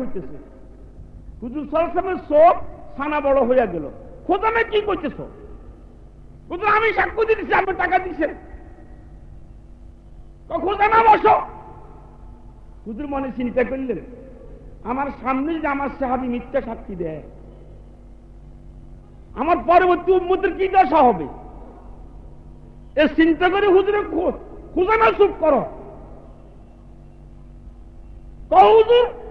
হইতেছে হুজুর সালামের চোখ সানা বড় হইয়া গেল। খোদামে কি করতেছ হুজুর, আমি সাক্ষ্য দিতেছি আমার টাকা দিছে খোদামা বসো? হুজুর মনে চিন্তা করলেন, আমার সামনে যে আমার সাহাবি মিথ্যা সাক্ষী দেয়, আমার পরবর্তী উন্মতের কি দশা হবে? এ চিন্তা করে হুজুরে না চুপ করো।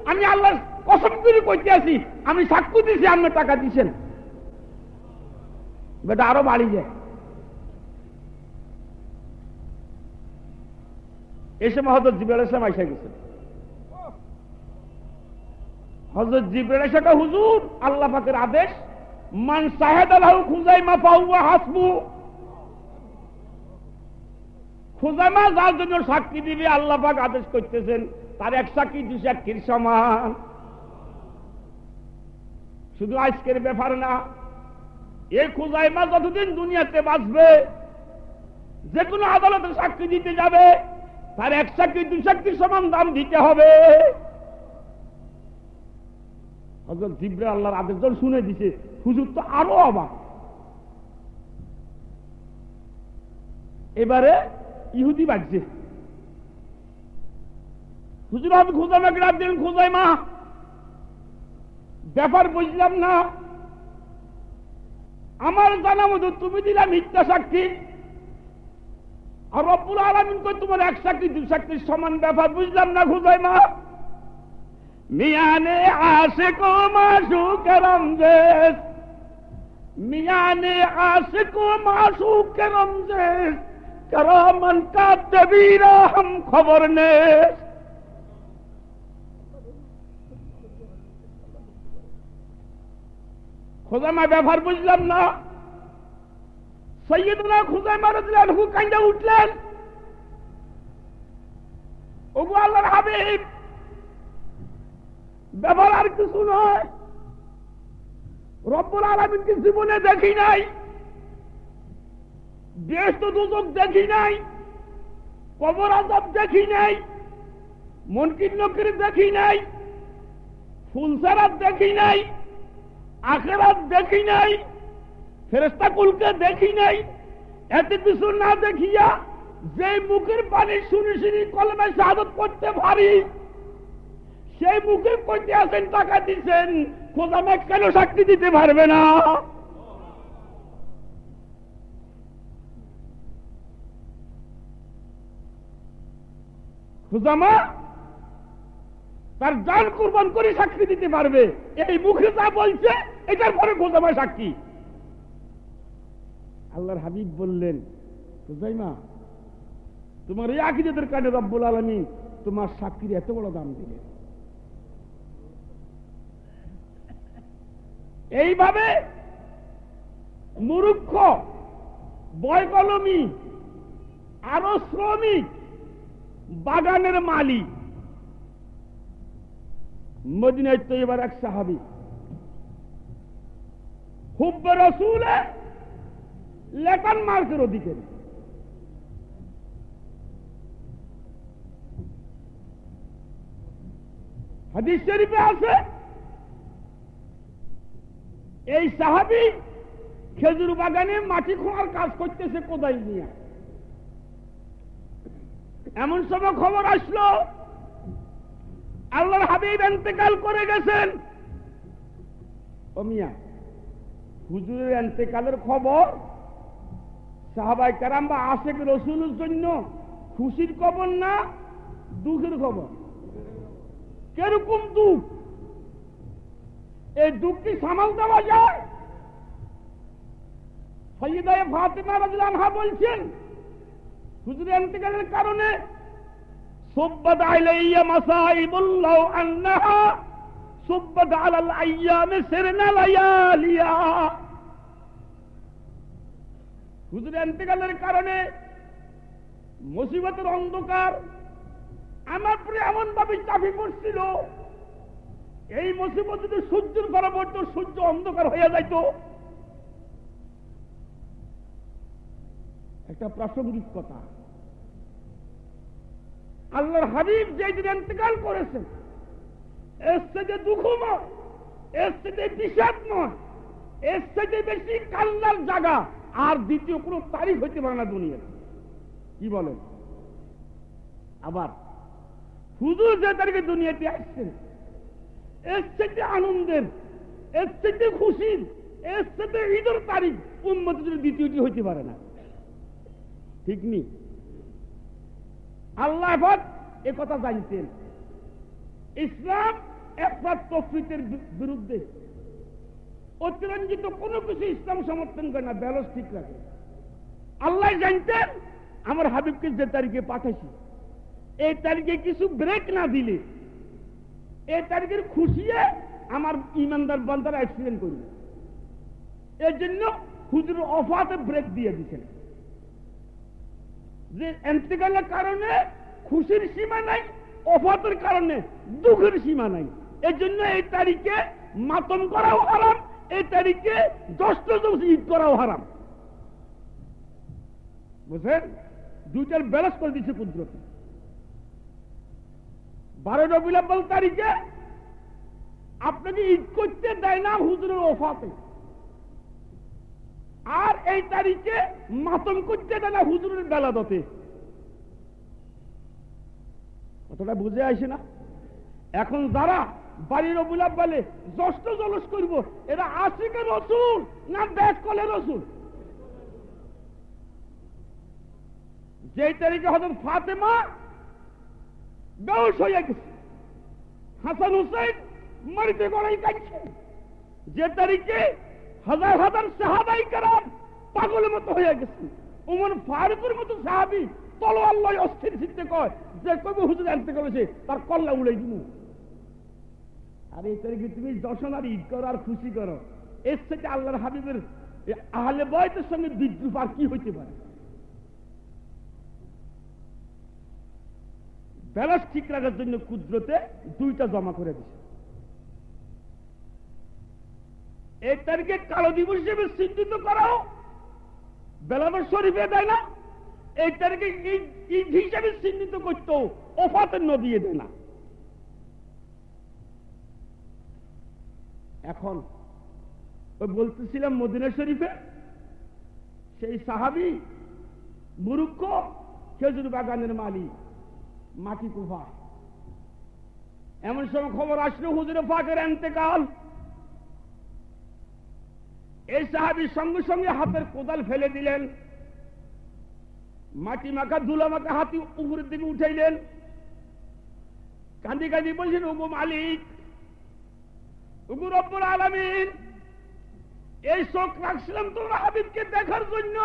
আমি আল্লাহ কসম করে করতে আছি আমি সাক্ষ্য দিছি আপনি টাকা দিছেন বেটা আরও বাড়ি যায়। সময় হজরত জিবের ইসলাম আইসা গেছেন হজরত জিবের সেটা হুজুর, আল্লাহ পাকের আদেশ, মান সাহেদ আল্লাহ খুজাইমা পাউয়া হাসবু। খুজাইমা যার জন্য সাক্ষী দিবে, আল্লাহ পাক আদেশ করতেছেন তার এক সাক্ষী, দু সাক্ষীর সমান। শুধু আজকের ব্যাপার না এই খুজাইমা যতদিন দুনিয়াতে বাঁচবে যে কোনো আদালতে সাক্ষী দিতে যাবে, তার এক সাক্ষী, দু সাক্ষীর সমান দাম দিতে হবে। জিব্রে আল্লাহর আদেশ যখন শুনে দিছে, হুজুর তো আরও অবাক। এবারে ইহুদি বাজছে হুজুরাত খুঁজামে গ্রাম দিন খুঁজাই মা। ব্যাপার বুঝলাম না। আমার জানা মতো তুমি দিলা মিথ্যা সাক্ষী। আর অপুর আলামিন করে তোমার এক সাক্ষী দু সাক্ষীর সমান ব্যাপার বুঝলাম না খুঁজাই মা। মিয়ানে আসে কো মাসু করম দেশ মিয়ানে আসে কো মাসু করম দেশ করমন কা তবিরা হম খবর নেশ খোজামা ব্যবহার বুঝলাম না। সৈয়দনা খুজাইমা রাদিয়াল্লাহু কান্দা উঠলেন। ওগো আল্লাহর হাবিব ব্যাপার আর কিছু নয়। রব্বুল আলামিনকে জীবনে দেখি নাই। দেশ তো দুচোখ দেখি নাই। কবর আজাব দেখি নাই। মনকির নকির দেখি নাই। ফুলসারাত দেখি নাই। আখেরাত দেখি নাই ফেরেস্তা কুলকে দেখি নাই, এত কিছু না দেখিয়া যে মুখের পানি শুনি শুনি কলমে শাহাদত করতে পারি সেই মুখে করতে আসেন, টাকা দিচ্ছেন খোদামে কেন সাক্ষী দিতে পারবে না? খুজামা তার জান কুরবান করে সাক্ষী দিতে পারবে। এই মুখে যা বলছে, এটার পরে খুজামা সাক্ষী। আল্লাহর হাবিব বললেন খুজাইমা তোমার এই আকিদের কানে রব্বুল আলমী তোমার সাক্ষীর এত বড় দাম দিলেন এইভাবে মুরুক্ষ বয়কলমী, আরও শ্রমিক, বাগানের মালিক মদিনায় তো এবার এক সাহাবি। হুব্ব রসুল লেটন মার্কের অধিকারী হাদিস শরীফে আছে, এই সাহাবি খেজুর বাগানে মাটি খোঁড়ার কাজ করতেছে কোদাই নিয়ে। এমন সময় খবর আসলো আল্লাহর হাবিব এন্তেকাল করে গেছেন। অমিয়া হুজুরের এন্তেকালের খবর, সাহাবাই কারাম বা আশেক রসুলের জন্য খুশির খবর না দুঃখের খবর? কীরকম দুঃখ? এই দুঃখটি সামাল দেওয়া যায়? সৈয়দায় ফাতেমা রাজলানহা বলছেন, হুজুরের এন্তেকালের কারণে صبت علي مصائب لو أنها صبت على الأيام سرنا لياليا হুজুর এন্তেকালের কারণে মুসিবতের অন্ধকার আমার পরে এমন ভাবে চাপি পড়ছিল এই মুসিবত যদি সূর্যের ঘরে পড়তো সূর্য অন্ধকার হয়ে যাইত একটা প্রাসঙ্গিক কথা আল্লাহর হাবিব যেদিন ইন্তেকাল করেছেন এর থেকে দুঃখময়, এর থেকে বিষাদময়, এর থেকে বেশি কান্নার জায়গা, আর দ্বিতীয় কোনো তারিখ হইতে পারে না দুনিয়ার কি বলেন? আবার, হুজুর যে তারিখে দুনিয়াতে আসছেন এর থেকে আনন্দের, এর থেকে খুশির, এর থেকে ঈদের তারিখ উন্মতি যদি দ্বিতীয়টি হইতে পারে না। ঠিক নেই আল্লাহ এ কথা জানতেন। ইসলাম একমাত্র তফরিতের বিরুদ্ধে। অতিরঞ্জিত কোনো কিছু ইসলাম সমর্থন করে না, ব্যালন্স ঠিক রাখে। আল্লাহ জানতেন, আমার হাবিবকে যে তারিখে পাঠাইছি, এই তারিখে কিছু ব্রেক না দিলে, এই তারিখের খুশিয়ে আমার ইমানদার বান্দার অ্যাক্সিডেন্ট করবে। এর জন্য হুজুর অফাতে ব্রেক দিয়ে দিচ্ছেন যে এন্তেকালের কারণে খুশির সীমা নাই, অফাতের কারণে দুঃখের সীমা নাই। এর জন্য এই তারিখে মাতম করাও হারাম, এই তারিখে দশ ঈদ করাও হারাম। বুঝলেন দুইটার ব্যালেন্স করে দিচ্ছে কুদরত। বারো রবিল তারিখে আপনাকে ঈদ করতে দেয় না হুজুরের ওফাতে আর এই তারিখে মাতম করতে দেয় না হুজুরের বেলাদতে কতটা বুঝে আসে না? এখন যারা বাড়ির অবুলাপ বলে জ্যেষ্ঠ জলস করব, এরা আশিকে রসুল না ব্যাগ কলে রসুল? যে তারিখে হজরত ফাতেমা বেউস হয়ে গেছে, হাসান হুসেন মরিতে গড়াই কাটছে যে তারিখে হাজার হাজার সাহাবাই কারাম পাগলের মতো হয়ে গেছে। উমর ফারুকের মতো সাহাবি তলোয়ার লয় অস্থির চিত্তে কয়, যে কবি হুজুর আনতে করেছে, তার কল্লা উড়াই দিব আর তারিখে তুমি দর্শন আর ঈদ করো আর খুশি করো। এর থেকে আল্লাহর হাবিবের আহলে বয়তের সঙ্গে বিদ্রুপ আর কি হইতে পারে? ব্যালান্স ঠিক রাখার জন্য কুদ্রতে দুইটা জমা করে দিছে। এই তারিখে কালো দিবস হিসেবে চিহ্নিত করাও বেলাবার শরীফে দেয় না। এই তারিখে ঈদ হিসেবে চিহ্নিত করতো ওফাতের নদিয়ে দেয় না। এখন ওই বলতেছিলাম মদিনা শরীফে, সেই সাহাবি মুরুক্ষ খেজুর বাগানের মালিক, মাটি কুফা। এমন সময় খবর আসলো, হুজুরে ফাঁকের এন্তেকাল এই সাহাবি সঙ্গে সঙ্গে হাতের কোদাল ফেলে দিলেন। মাটি মাখা, ধুলা মাখা হাতি উপরের দিকে উঠাইলেন। কান্দি কান্দি বলছেন, ওগো মালিক, ওগো রব্বুল আলমিন, এই শোক রাখছিলাম তোমার হাবিবকে দেখার জন্য।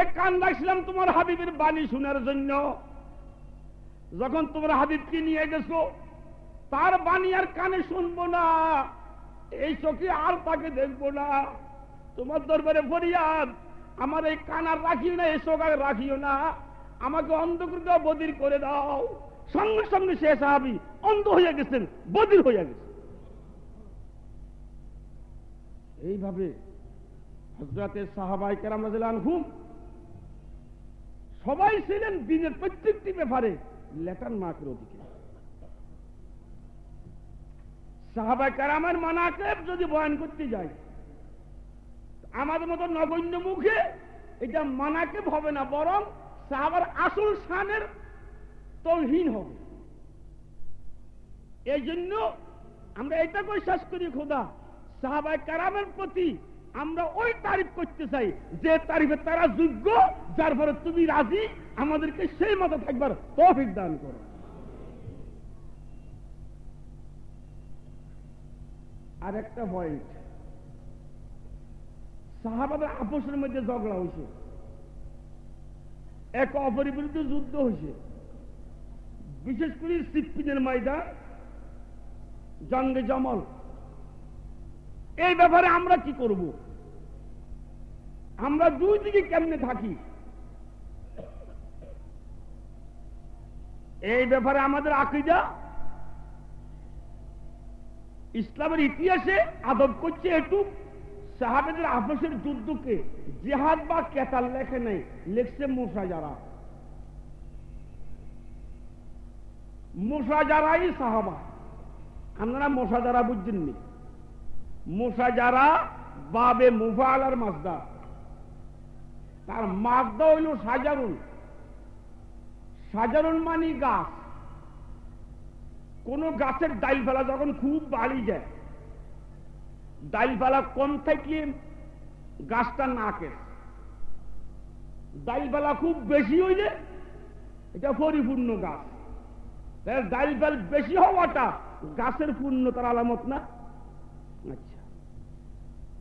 এক কান রাখছিলাম তোমার হাবিবের বাণী শোনার জন্য। যখন তোমার হাবিবকে নিয়ে গেছো, তার বাণী আর কানে শুনব না। এই চোখে আর তাকে দেখব না। তোমার দরবারে ফরিয়াদ। আমার এই কান আর রাখিও না, এই চোখ আর রাখিও না। আমাকে অন্ধ করে দাও বদির করে দাও। সঙ্গে সঙ্গে সে সাহাবি অন্ধ হয়ে গেছেন, বদির হয়ে গেছে এইভাবে হজরতের সাহাবাই কেরাম হুম সবাই ছিলেন দিনের প্রত্যেকটি ব্যাপারে লেটার মাকের অধিকে সাহাবাই কারামের মানাকে যদি বয়ান করতে যাই আমাদের মতো নগণ্য মুখে এটা মানাকে হবে না, বরং সাহাবার আসল স্থানের তলহীন হবে। এই জন্য আমরা এটা বিশ্বাস করি, খোদা? সাহাবাই কারামের প্রতি আমরা ওই তারিফ করতে চাই, যে তারিফে তারা যোগ্য, যার ফলে তুমি রাজি, আমাদেরকে সেই মতো থাকবার তফিক দান করো। আর একটা পয়েন্ট সাহাবাদের আপসের মধ্যে ঝগড়া হয়েছে এক অপরের বিরুদ্ধে যুদ্ধ হয়েছে বিশেষ করে সিপ্পিনের ময়দান, জঙ্গে জমল এই ব্যাপারে আমরা কি করব? আমরা দুই দিকে কেমনে থাকি? এই ব্যাপারে আমাদের আকিদা ইসলামের ইতিহাসে আদব করছে একটু। সাহাবেদের আপসের যুদ্ধকে জেহাদ বা কেতাল লেখে নেই, লেখছে মুসা যারা। মশা যারাই সাহাবা, আপনারা মশা যারা বুঝছেননি? মশা যারা বাবে মুফাল আর মাজদা। তার মাজদা হইল সাজারুন সাজারুন মানি গাছ। কোন গাছের ডাইল ফেলা যখন খুব বাড়ি যায় ডাইল ফেলা কম থাকলে গাছটা নাকে। ডাইল ফেলা খুব বেশি হইলে এটা পরিপূর্ণ গাছ। ডাইল ফেল বেশি হওয়াটা গাছের পূর্ণতার আলামত না? আচ্ছা।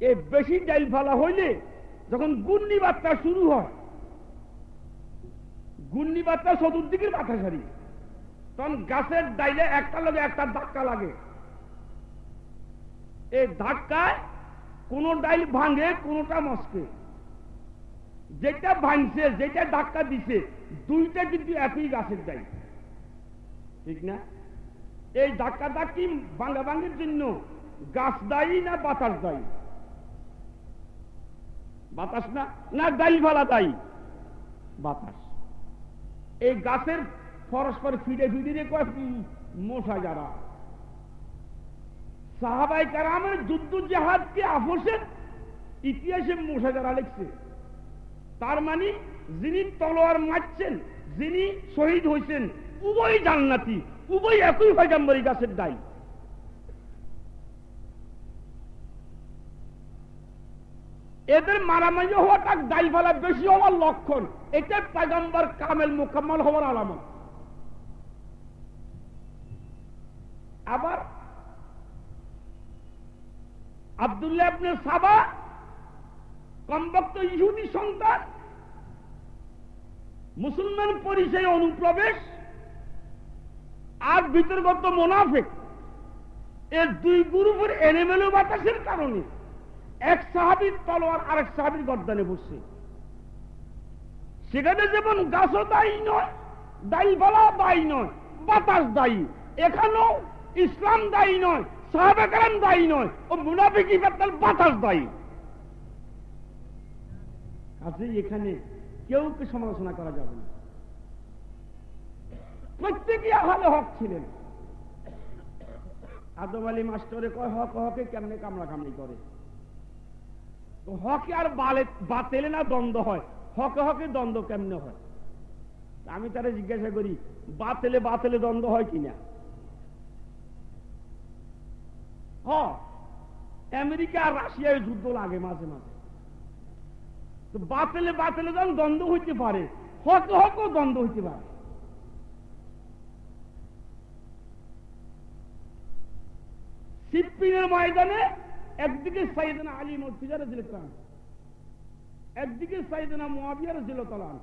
এই বেশি ডাইল ফেলা হইলে যখন ঘূর্ণিবাতটা শুরু হয় ঘূর্ণিবাতটা চতুর্দিকের মাথা সারি তখন গাছের ডাইলে একটা লগে একটা ধাক্কা লাগে। এই ধাক্কায় কোন ডাইল ভাঙে, কোনটা মস্কে। যেটা ভাঙছে, যেটা ধাক্কা দিছে, দুইটা কিন্তু একই গাছের ডাইল। ঠিক না? এই ধাক্কা ধাক্কি ভাঙা ভাঙ্গির জন্য গাছ দায়ী না বাতাস দায়ী বাতাস না? না, ডাইল ফালা দায়ী বাতাস। এই গাছের পরস্পর ফিরে ফিরে কয় মশা যারা। সাহাবাই কারামের যুদ্ধ জাহাজকে আপোষের ইতিহাসে মশা যারা লিখছে। তার মানে যিনি তলোয়ার মারছেন, যিনি শহীদ হয়েছেন, উভয় জান্নাতি, উভয় একই পয়গাম্বরী গাছের দায়ী এদের মারামারি হওয়াটা দায়ী ফেলা বেশি হওয়ার লক্ষণ। এটা পয়গাম্বর কামেল মোকাম্মল হওয়ার আলামত আবার আবদুল্লাহ আপনি সাবা কমবক্ত ইহুদি সন্তান, মুসলমান পরিচয় অনুপ্রবেশ, আর বিতর্গত মোনাফেক। এর দুই গ্রুপের এনেমেলো বাতাসের কারণে এক সাহাবির তলোয়ার আরেক সাহাবির গর্দানে বসছে সেখানে যেমন গাছও দায়ী নয় দায়ী বলা দায়ী নয়, বাতাস দায়ী। এখানেও ইসলাম দায়ী নয় সাহাবেকারাম দায়ী নয়, ও মুনাফিকি বেতাল, বাতাস দায়ী। এখানে কেউকে সমালোচনা করা যাবে না। প্রত্যেকে আহলে হক ছিলেন। আদম আলী মাস্টরে কয়, হক, হকে কেমনে কামড়া কামড়ি করে হকে আর বাতেলে না দ্বন্দ্ব হয়। হকে হকে দ্বন্দ্ব কেমনে হয়? আমি তারা জিজ্ঞাসা করি, বাতেলে বাতেলে দ্বন্দ্ব হয় কিনা? আমেরিকা আর রাশিয়ায় যুদ্ধ লাগে মাঝে মাঝে। তো বাতেলে বাতেলে যখন দ্বন্দ্ব হইতে পারে হকে হকেও দ্বন্দ্ব হইতে পারে। সিপ্পিনের ময়দানে একদিকে সাইদানা আলী মর্তুজার দিলাম একদিকে সাইদানা মোয়াবিয়ার দিল তালান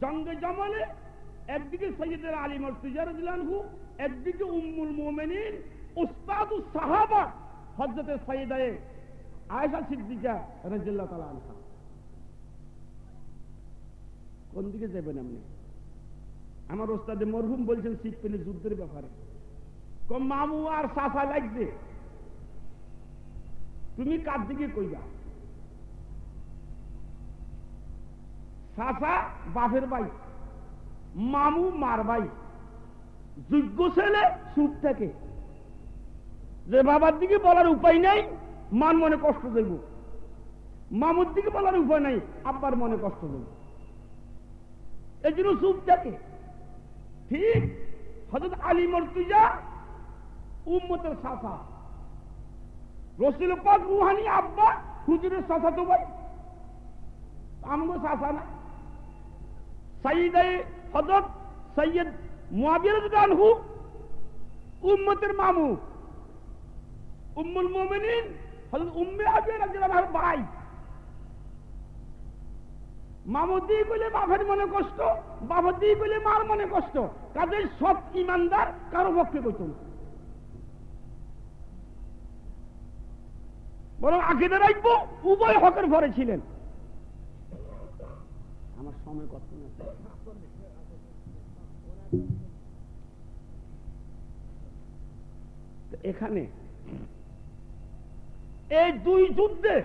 জঙ্গে জমালে একদিকে সৈয়দের আলী মর্তুজার দিলানহু একদিকে উম্মুল মোমেনিন উস্তাদু সাহাবা হজরতের সৈয়দায় আয়সা সিদ্দিকা রাজিল্লাহ তালা আনহা। কোন দিকে যাবেন আপনি? আমার ওস্তাদে মরহুম বলছেন সিপ্পিনের যুদ্ধের ব্যাপারে। কম মামু আর সাফা তুমি কার দিকে কইবা? সাফা বাপের বাই মামু মার ভাই। যোগ্য ছেলে সুখ থেকে। যে বাবার দিকে বলার উপায় নাই মান মনে কষ্ট দেব। মামুর দিকে বলার উপায় নাই, আব্বার মনে কষ্ট দেব। এই জন্য সুখ থাকে। ঠিক হজরত আলী মর্তুজা উম্মতের সাফা। রসুল পাক রুহানি আব্বা, হুজুরের সাফা তো ভাই। আমগো সাফা না। সাইদাই হজরত সৈয়দ মুয়াবির আনহু, উম্মতের মামু। উম্মুল হযরত উম্মে ভাই। কইলে বাপের মনে কষ্ট কইলে মার মনে কষ্ট সব ইমানদার কারও পক্ষে কইত না। বরং আকিদে রাখব উভয় হকের ঘরে ছিলেন। আমার সময় কত এখানে এই দুই যুদ্ধে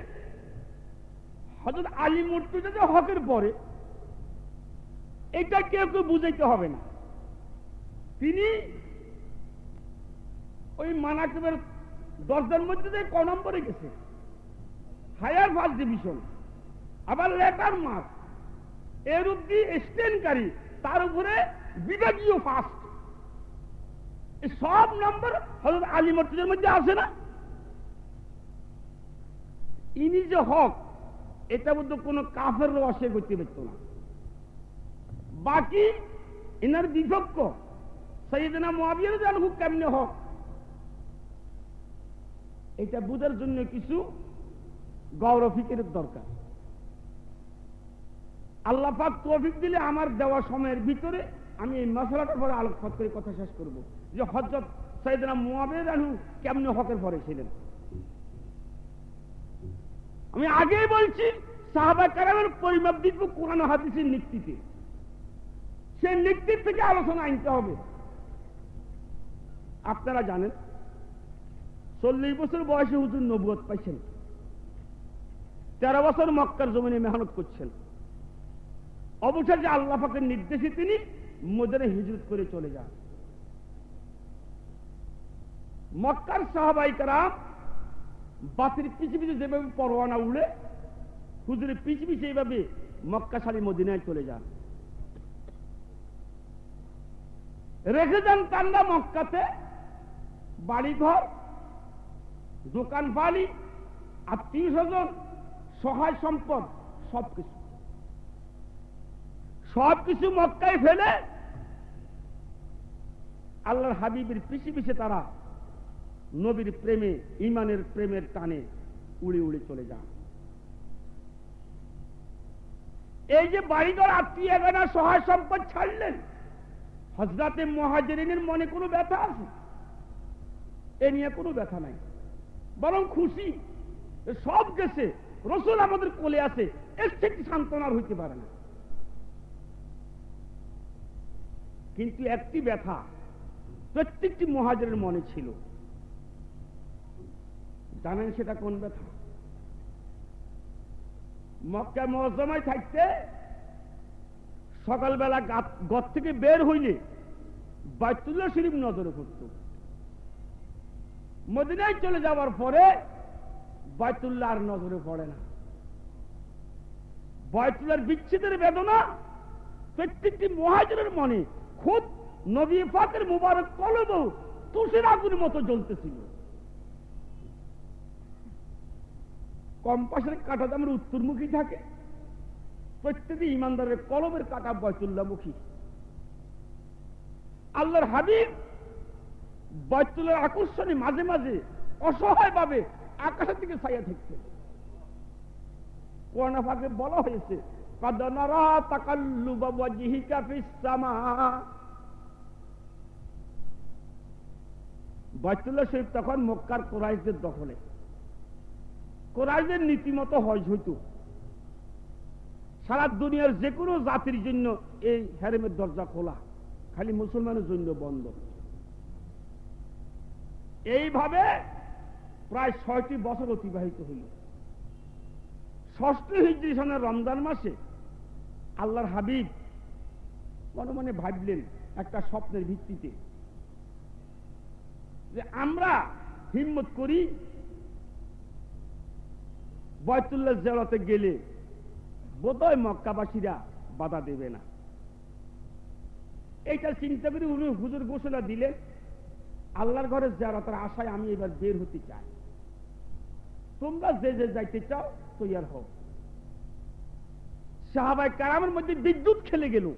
হজরত আলী মূর্তিটা যে হকের পরে এটা কেউ কেউ বুঝাইতে হবে না। তিনি ওই মানাকিবের দশটার মধ্যে থেকে ক নম্বরে গেছে। হায়ার ফার্স্ট ডিভিশন, আবার লেটার মার্ক। এর অব্দি স্টেনকারী? তার উপরে বিভাগীয় ফার্স্ট। সব নম্বর হজরত আলী মসজিদের মধ্যে আসে না? ইনি যে হক, এটা মধ্যে কোনো কাফের অস্বীকার করতে পারত না। বাকি এনার বিভক্ত, সৈয়দনা মহাবিয়ার জানহু কেমনে হক? এটা বুঝার জন্য কিছু গৌরব ফিকিরের দরকার। আল্লাহ পাক তৌফিক দিলে আমার দেওয়া সময়ের ভিতরে আমি এই মশলাটার পরে আলোকপাত করে কথা শেষ করব। যে হজরত সৈয়দনা মুয়াবির আনহু কেমনে হকের পরে ছিলেন? আমি আগেই বলছি, সাহাবা কারামের পরিমাপ দিব কোরআন হাদিসের নিক্তিতে। সেই নিক্তির থেকে আলোচনা আনতে হবে। আপনারা জানেন, চল্লিশ বছর বয়সে হুজুর নবুয়ত পাইছেন। তেরো বছর মক্কার জমিনে মেহনত করছেন। অবসরে আল্লাহ পাকের নির্দেশে তিনি মদিনে হিজরত করে চলে যান। মক্কার সাহাবাইকারা বাসের পিছু পিছু যেভাবে পরোয়ানা উড়ে, হুজুরের পিছু পিছু এইভাবে মক্কা সারি মদিনায় চলে যান। রেখে যান কান্না মক্কাতে, বাড়িঘর, দোকান বাড়ি আত্মীয় স্বজন সহায় সম্পদ, সবকিছু। সবকিছু মক্কায় ফেলে আল্লাহর হাবিবের পিছে পিছে তারা নবীর প্রেমে ইমানের প্রেমের টানে উড়ে উড়ে চলে যান। এই যে বাড়িঘর আত্মীয় এগানা সহায় সম্পদ ছাড়লেন হজরাতে মহাজরিনের মনে কোনো ব্যথা আছে? এ নিয়ে কোনো ব্যথা নাই। বরং খুশি সব গেছে, রসুল আমাদের কোলে আছে, এর থেকে সান্ত্বনার হইতে পারে না। কিন্তু একটি ব্যথা প্রত্যেকটি মহাজের মনে ছিল। জানেন সেটা কোন ব্যথা? মক্কা মহজমায় থাকতে সকালবেলা গত থেকে বের হইলে বাইতুল্লাহ শরীফ নজরে করত মদিনায় চলে যাওয়ার পরে বাইতুল্লাহ আর নজরে পড়ে না। বাইতুল্লার বিচ্ছেদের বেদনা প্রত্যেকটি মহাজনের মনে খুব নবী ফাতের মুবারক কলব তুষের আগুনের মতো জ্বলতেছিল। কম্পাসের কাঁটা দামের উত্তরমুখী থাকে। প্রত্যেকটি ইমানদারের কলমের কাটা বয়তুল্লামুখী। আল্লাহর হাবিব বয়তুল্লার আকর্ষণে মাঝে মাঝে অসহায় ভাবে আকাশের দিকে ছাইয়া থাকছে কোরআন ফাঁকে বলা হয়েছে বাইতুল্লাহ শরীফ তখন মক্কার কোরাইশদের দখলে। কোরাইশদের নীতিমতো হজ হইত সারা দুনিয়ার যে কোনো জাতির জন্য এই হ্যারেমের দরজা খোলা, খালি মুসলমানের জন্য বন্ধ। এইভাবে প্রায় ছয়টি বছর অতিবাহিত হইল। ষষ্ঠ হিজড়ি সনের রমজান মাসে আল্লাহর হাবিব মনে মনে ভাবলেন একটা স্বপ্নের ভিত্তিতে যে আমরা হিম্মত করি বয়তুল্লাহ জেলাতে গেলে বোধহয় মক্কাবাসীরা বাধা দেবে না। এইটা চিন্তা করে উনি হুজুর ঘোষণা দিলেন, আল্লাহর ঘরের জারাতের আশায় আমি এবার বের হতে চাই। তোমরা যে যে যাইতে চাও, তৈয়ার হও। সাহাবাই কারামের মধ্যে বিদ্যুৎ খেলে গেল।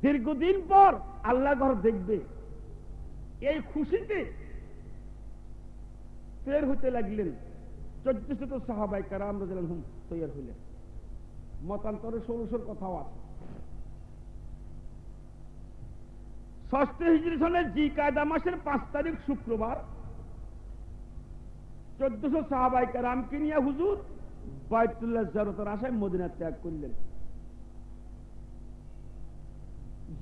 দীর্ঘদিন পর আল্লাহ ঘর দেখবে। এই খুশিতে বের হতে লাগলেন চোদ্দ শত সাহাবাই কারাম রাজন হুম তৈয়ার হইলেন। মতান্তরে ষোলশোর কথাও আছে। ষষ্ঠ হিজড়ি সনের জি কায়দা মাসের পাঁচ তারিখ শুক্রবার চোদ্দশো সাহাবাই কারামকে নিয়ে হুজুর বায়তুল্লাহ জারতার আশায় মদিনা ত্যাগ করলেন।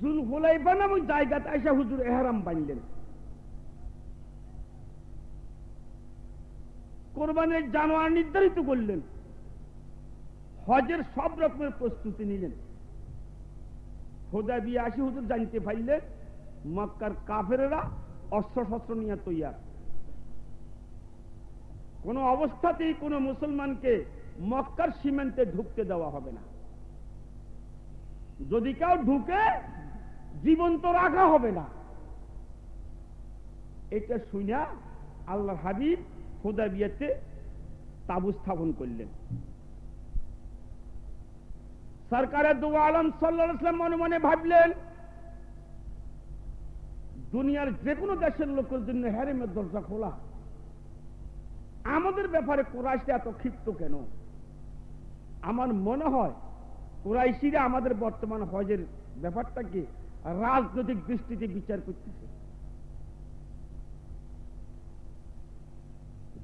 জুল হুলাইফা নামক জায়গাতে আইসা হুজুর এহারাম বানলেন। কোরবানের জানোয়ার নির্ধারিত করলেন। হজের সব রকমের প্রস্তুতি নিলেন। হোদা বিয়ে আসি হুজুর জানতে পারলে মক্কার কাফেরেরা অস্ত্র শস্ত্র নিয়ে তৈয়ার। কোন অবস্থাতেই কোন মুসলমানকে মক্কার সীমান্তে ঢুকতে দেওয়া হবে না। যদি কেউ ঢুকে, জীবন্ত রাখা হবে না। এটা শুনা আল্লাহ হাবিব হোদা বিয়েতে তাবু স্থাপন করলেন। সরকারের দু আলম সাল্লাম মনে মনে ভাবলেন, দুনিয়ার যে কোনো দেশের লোকের জন্য হ্যারেমের দরজা খোলা। আমাদের ব্যাপারে কোরাইশটা এত ক্ষিপ্ত কেন? আমার মনে হয় কোরাইশিরা আমাদের বর্তমান হজের ব্যাপারটাকে রাজনৈতিক দৃষ্টিতে বিচার করতেছে।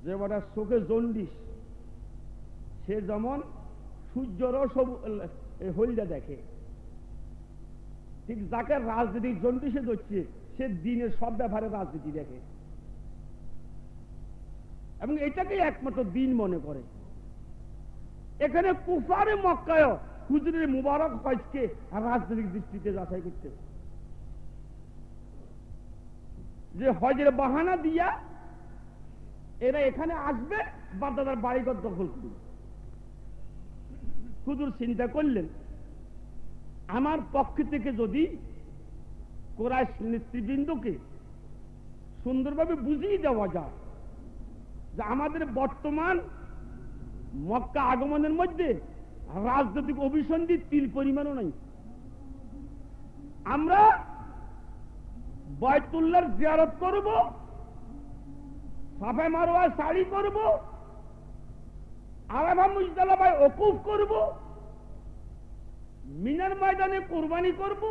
যে বড় চোখে জন্ডিস সে যেমন সূর্যরও সব হলদা দেখে। ঠিক যাকে রাজনীতিক জন্ডিসে ধরছে, সে দিনের সব ব্যাপারে রাজনীতি দেখে। এবং এটাকেই একমাত্র দিন মনে করে। এখানে কুফারে মক্কায় হুজুরের মুবারক হজকে রাজনৈতিক দৃষ্টিতে যাচাই করতে যে হজের বাহানা দিয়া এরা এখানে আসবে বাদাদার বাড়িঘর দখল করবে হুজুর চিন্তা করলেন, আমার পক্ষ থেকে যদি কোরআশ নেতৃবৃন্দকে সুন্দরভাবে বুঝিয়ে দেওয়া যায় যে আমাদের বর্তমান মক্কা আগমনের মধ্যে রাজনৈতিক অভিসন্ধি তিল পরিমাণও নাই। আমরা বয়তুল্লার জিয়ারত করব সাফে মারোয়া শাড়ি করব, আরাফা মুজদালাবাই ওকুফ করব, মিনার ময়দানে কোরবানি করব,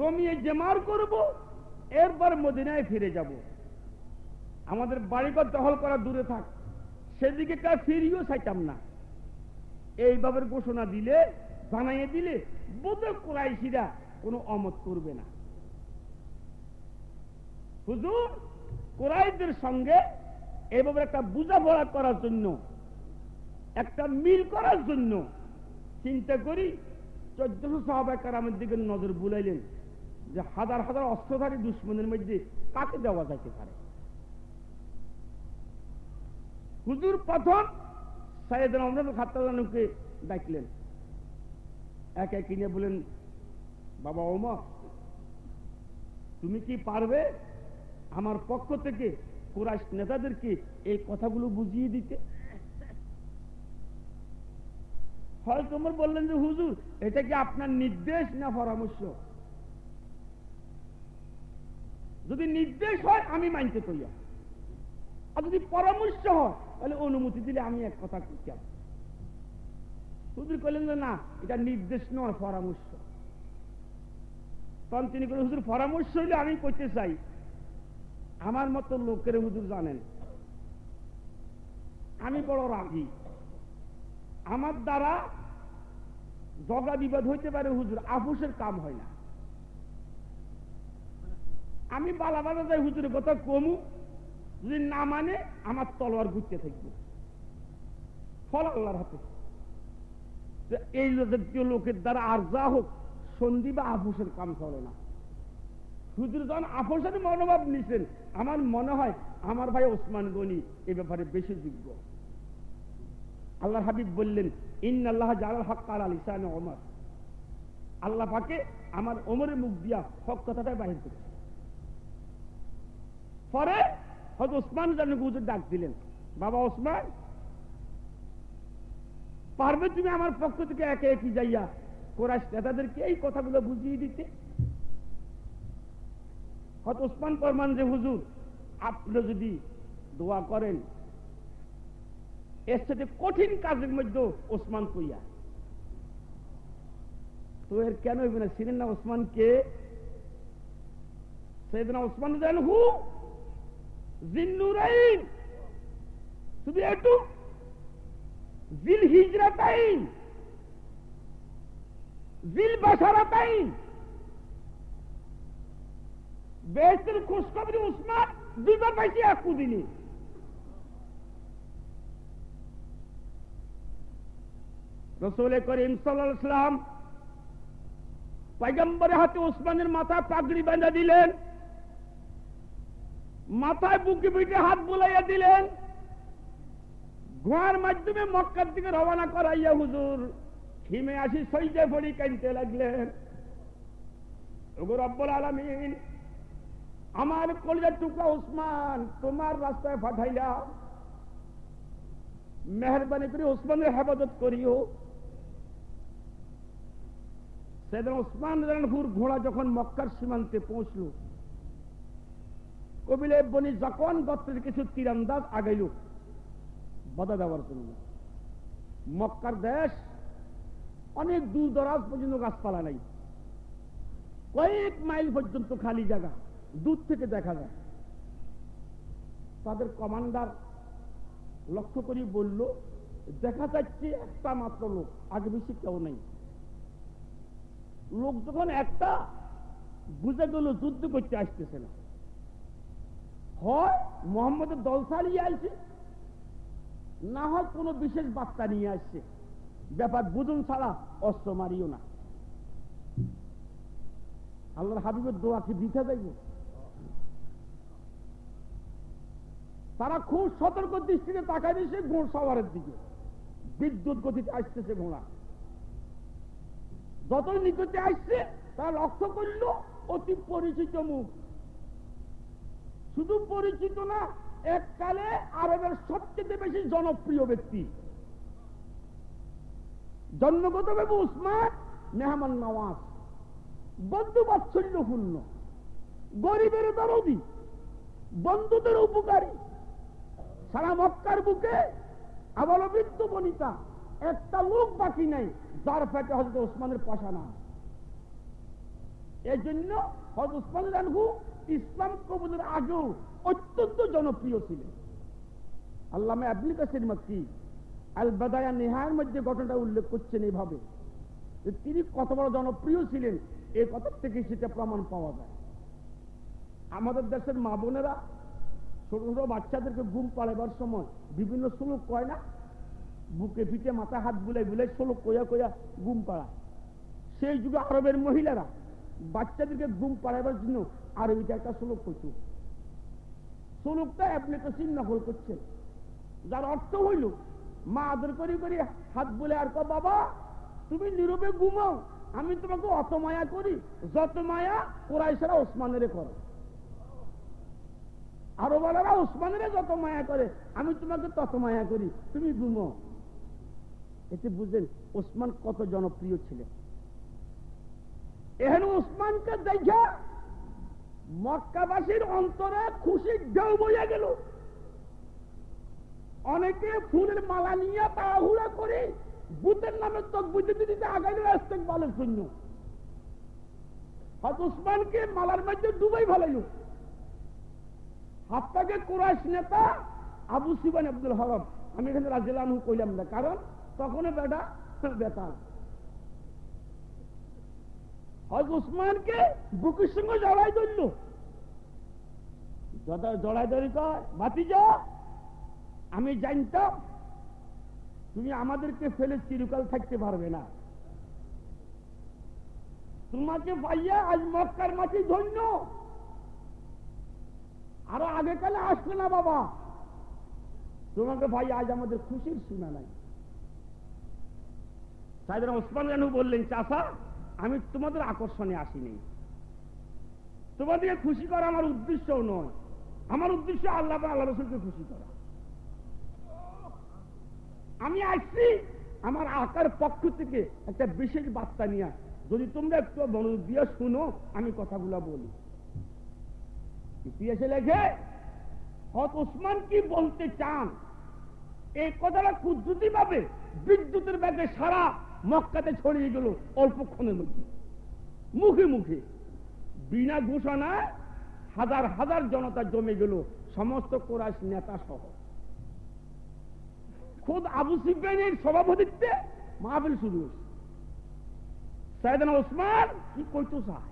রমিয়ে জেমার করব, এরপর মদিনায় ফিরে যাব। আমাদের বাড়িঘর দখল করা দূরে থাক, সেদিকে তা ফিরিও চাইতাম না। এইভাবে ঘোষণা দিলে জানাইয়ে দিলে, বোধ কোরাইশিরা কোনো অমত করবে না। হুজুর কোরাইদের সঙ্গে এইভাবে একটা বুঝাপড়া করার জন্য, একটা মিল করার জন্য চিন্তা করি চোদ্দশো সাহাবাকার আমার দিকে নজর বুলাইলেন যে হাজার হাজার অস্ত্রধারী দুশ্মনের মধ্যে কাকে দেওয়া যাইতে পারে। হুজুর প্রথম সাইয়েদ রহমান খাতাকে ডাকলেন। এক কিনে বলেন বাবা ওমা তুমি কি পারবে আমার পক্ষ থেকে কোরআশ নেতাদেরকে এই কথাগুলো বুঝিয়ে দিতে। হয় তোমার বললেন যে, হুজুর, এটা কি আপনার নির্দেশ না পরামর্শ? যদি নির্দেশ হয়, আমি মানতে তৈরি আর যদি পরামর্শ হয়, তাহলে অনুমতি দিলে আমি এক কথা করতাম হুজুর করলেন যে, না, এটা নির্দেশ নয়, পরামর্শ। তখন তিনি বলেন হুজুর, পরামর্শ হইলে আমি করতে চাই। আমার মতো লোকের হুজুর জানেন। আমি বড় রাগি। আমার দ্বারা ঝগড়া বিবাদ হইতে পারে হুজুর, আফুসের কাম হয় না। আমি বালা বালা যাই হুজুরের কথা কমু, যদি না মানে আমার তলোয়ার ঘুরতে থাকবে। ফল আল্লাহর হাতে। এই জাতীয় লোকের দ্বারা আর যা হোক, সন্ধি বা আফুসের কাম চলে না। হুজুর যখন আফসের মনোভাব নিছেন। আমার মনে হয় আমার ভাই ওসমান গনি এ ব্যাপারে বেশি যোগ্য। আল্লাহ হাবিব বললেন ইন আল্লাহ জালাল হক কাল আল ইসান ওমর। আল্লাহ পাকে আমার ওমরের মুখ দিয়া হক কথাটাই বাহির করেছে। পরে হয়তো ওসমান জানে হুজুর ডাক দিলেন, বাবা ওসমান, পারবে তুমি আমার পক্ষ থেকে একে একই যাইয়া কোরআশ নেতাদেরকে এই কথাগুলো বুঝিয়ে দিতে? হয়তো ওসমান পরমান যে হুজুর, আপনি যদি দোয়া করেন, এর সাথে কঠিন কাজের মধ্যে ওসমান কইয়া। তো এর কেন হইবে না? ছিলেন না ওসমান কে সেদিন ওসমান দেন হু জিন্নুরাইন শুধু একটু জিল হিজরাতাইন জিল বাসারাতাইন বেহতের খুশখবরি উসমান দুইবার পাইছি এক দিনে রসুল করিম সাল্লাম পাইগাম্বরের হাতে ওসমানের মাথায় পাগড়ি বেঁধে দিলেন। মাথায় বুকে পিঠে হাত বুলাইয়া দিলেন। ঘোয়ার মাধ্যমে মক্কার দিকে রওনা করাইয়া হুজুর হিমে আসি সইজে পড়ি কানতে লাগলেন। রব্বুল আলামিন আমার কলিজার টুকরা ওসমান, তোমার রাস্তায় পাঠাইলা মেহরবানি করে ওসমানের হেফাজত করিও। সেদিন ওসমান রানহুর ঘোড়া যখন মক্কার সীমান্তে পৌঁছল, কবিলে বনি যখন গত্রের কিছু তীরান্দাজ আগাইল, বাধা দেওয়ার জন্য। মক্কার দেশ অনেক দূর দরাজ পর্যন্ত গাছপালা নাই। কয়েক মাইল পর্যন্ত খালি জায়গা। দূর থেকে দেখা যায়। তাদের কমান্ডার লক্ষ্য করি বলল, দেখা যাচ্ছে একটা মাত্র লোক, আগে বেশি কেউ নেই। লোক যখন একটা, বুঝে গেল যুদ্ধ করতে আসতেছে না। হয় মোহাম্মদের দল চালিয়ে আসছে না হয় কোনো বিশেষ বার্তা নিয়ে আসছে ব্যাপার বুঝুন ছাড়া অস্ত্র মারিও না। আল্লাহর হাবিবের দোয়া কি দিতে যাইব? তারা খুব সতর্ক দৃষ্টিতে তাকায় দিয়েছে ঘোড় সওয়ারের দিকে। বিদ্যুৎ গতিতে আসতেছে ঘোড়া। যতই নিকটে আসছে, তারা লক্ষ্য করল, অতি পরিচিত মুখ। শুধু পরিচিত না, এককালে আরবের সবচেয়ে বেশি জনপ্রিয় ব্যক্তি। জন্মগত জন্মগতভাবে উসমান মেহমান নওয়াজ। বন্ধু বাৎসল্যপূর্ণ। গরিবের দরদি। বন্ধুদের উপকারী। সারা মক্কার বুকে অবলবিদ্ধ বনিতা। একটা লোক বাকি নাই, যার পেটে হজরত ওসমানের পশা না। এই জন্য হজরত ওসমান রানহু ইসলাম কবুলের আগেও অত্যন্ত জনপ্রিয় ছিলেন। আল্লামে আবুল কাসির মাক্কি আল বাদায়া নেহায়ের মধ্যে ঘটনাটা উল্লেখ করছেন এইভাবে যে তিনি কত বড় জনপ্রিয় ছিলেন এই কথা থেকে সেটা প্রমাণ পাওয়া যায়। আমাদের দেশের মা বোনেরা ছোট ছোট বাচ্চাদেরকে ঘুম পাড়াবার সময় বিভিন্ন শ্লোক কয় না? বুকে পিঠে মাথা হাত বুলাই বুলাই শ্লোক কয়া কয়া ঘুম পাড়া সেই যুগে আরবের মহিলারা বাচ্চাদেরকে ঘুম পাড়াবার জন্য আরবিতে একটা শ্লোক করত শ্লোকটা আপনি তো চিহ্ন হল করছেন যার অর্থ হইল, মা আদর করি করি হাত বলে আর কো বাবা, তুমি নীরবে ঘুমাও, আমি তোমাকে অত মায়া করি, যত মায়া কোরাইশেরা ওসমানের করো। আরও বলারা ওসমানের যত মায়া করে, আমি তোমাকে তত মায়া করি। তুমি ঘুমো। এতে বুঝলেন ওসমান কত জনপ্রিয় ছিলেন। এখানে ওসমানকে দেখা মক্কাবাসীর অন্তরে খুশির ঢেউ বইয়া গেল। অনেকে ফুলের মালা নিয়ে তাড়াহুড়া করে বুথের নামে তক বুঝতে দিতে আগাইলে আসতে বালের শূন্য হয়তো উসমানকে মালার মধ্যে ডুবাই ফেলাইল। হাতটাকে কোরআশ নেতা আবু সিবান আব্দুল হরম। আমি এখানে রাজিলানহু কইলাম না। কারণ তখন বেটা বেতাল হয়তো উসমানকে বুকের সঙ্গে জড়াই ধরল। জড়াই ধরি কয় বাতি যা আমি জানতাম তুমি আমাদেরকে ফেলে চিরকাল থাকতে পারবে না। তোমাকে পাইয়া আজ মক্কার মাটি ধন্য আরও আগে কালে আসবে না বাবা। তোমাকে ভাই, আজ আমাদের খুশির সীমা নাই। সাইদার ওসমান রানু বললেন, চাষা, আমি তোমাদের আকর্ষণে আসিনি। তোমাদেরকে খুশি করা আমার উদ্দেশ্যও নয়। আমার উদ্দেশ্য আল্লাহ আল্লাহ রসুলকে খুশি করা। আমি আসছি আমার আকার পক্ষ থেকে একটা বিশেষ বার্তা নিয়ে। যদি তোমরা একটু মনোযোগ দিয়ে শুনো, আমি কথাগুলো বলি। ইতিহাসে লেখে হত ওসমান কি বলতে চান? এই কথাটা কুদ্রুতি ভাবে বিদ্যুতের ব্যাগে সারা মক্কাতে ছড়িয়ে গেল অল্পক্ষণের মধ্যে। মুখে মুখে। বিনা ঘোষণায় হাজার হাজার জনতা জমে গেল, সমস্ত কোরআশ নেতা সহ খোদ আবু সিফিয়ানের সভাপতিত্বে মাহফিল শুরু হয়েছে। সাইদানা ওসমান কি কইতো চায়?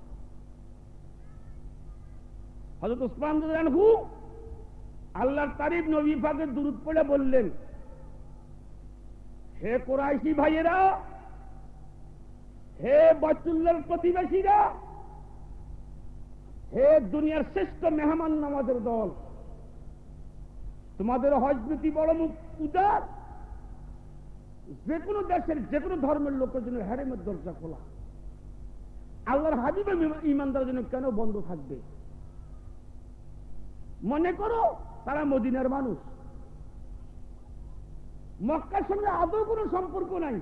হজরত ওসমান হু আল্লাহর তারিফ নবী ফাঁকে দূরত পড়ে বললেন, হে কোরাইশি ভাইয়েরা, হে বচুল্লার প্রতিবেশীরা, হে দুনিয়ার শ্রেষ্ঠ মেহমান নামাজের দল, তোমাদের হজনীতি বড় মুখ উদার। যে কোনো দেশের যে কোনো ধর্মের লোকের জন্য হ্যারেমের দরজা খোলা। আল্লাহর হাবিবের ইমানদার জন্য কেন বন্ধ থাকবে? মনে করো তারা মদিনার মানুষ। মক্কার সঙ্গে আদৌ কোনো সম্পর্ক নাই।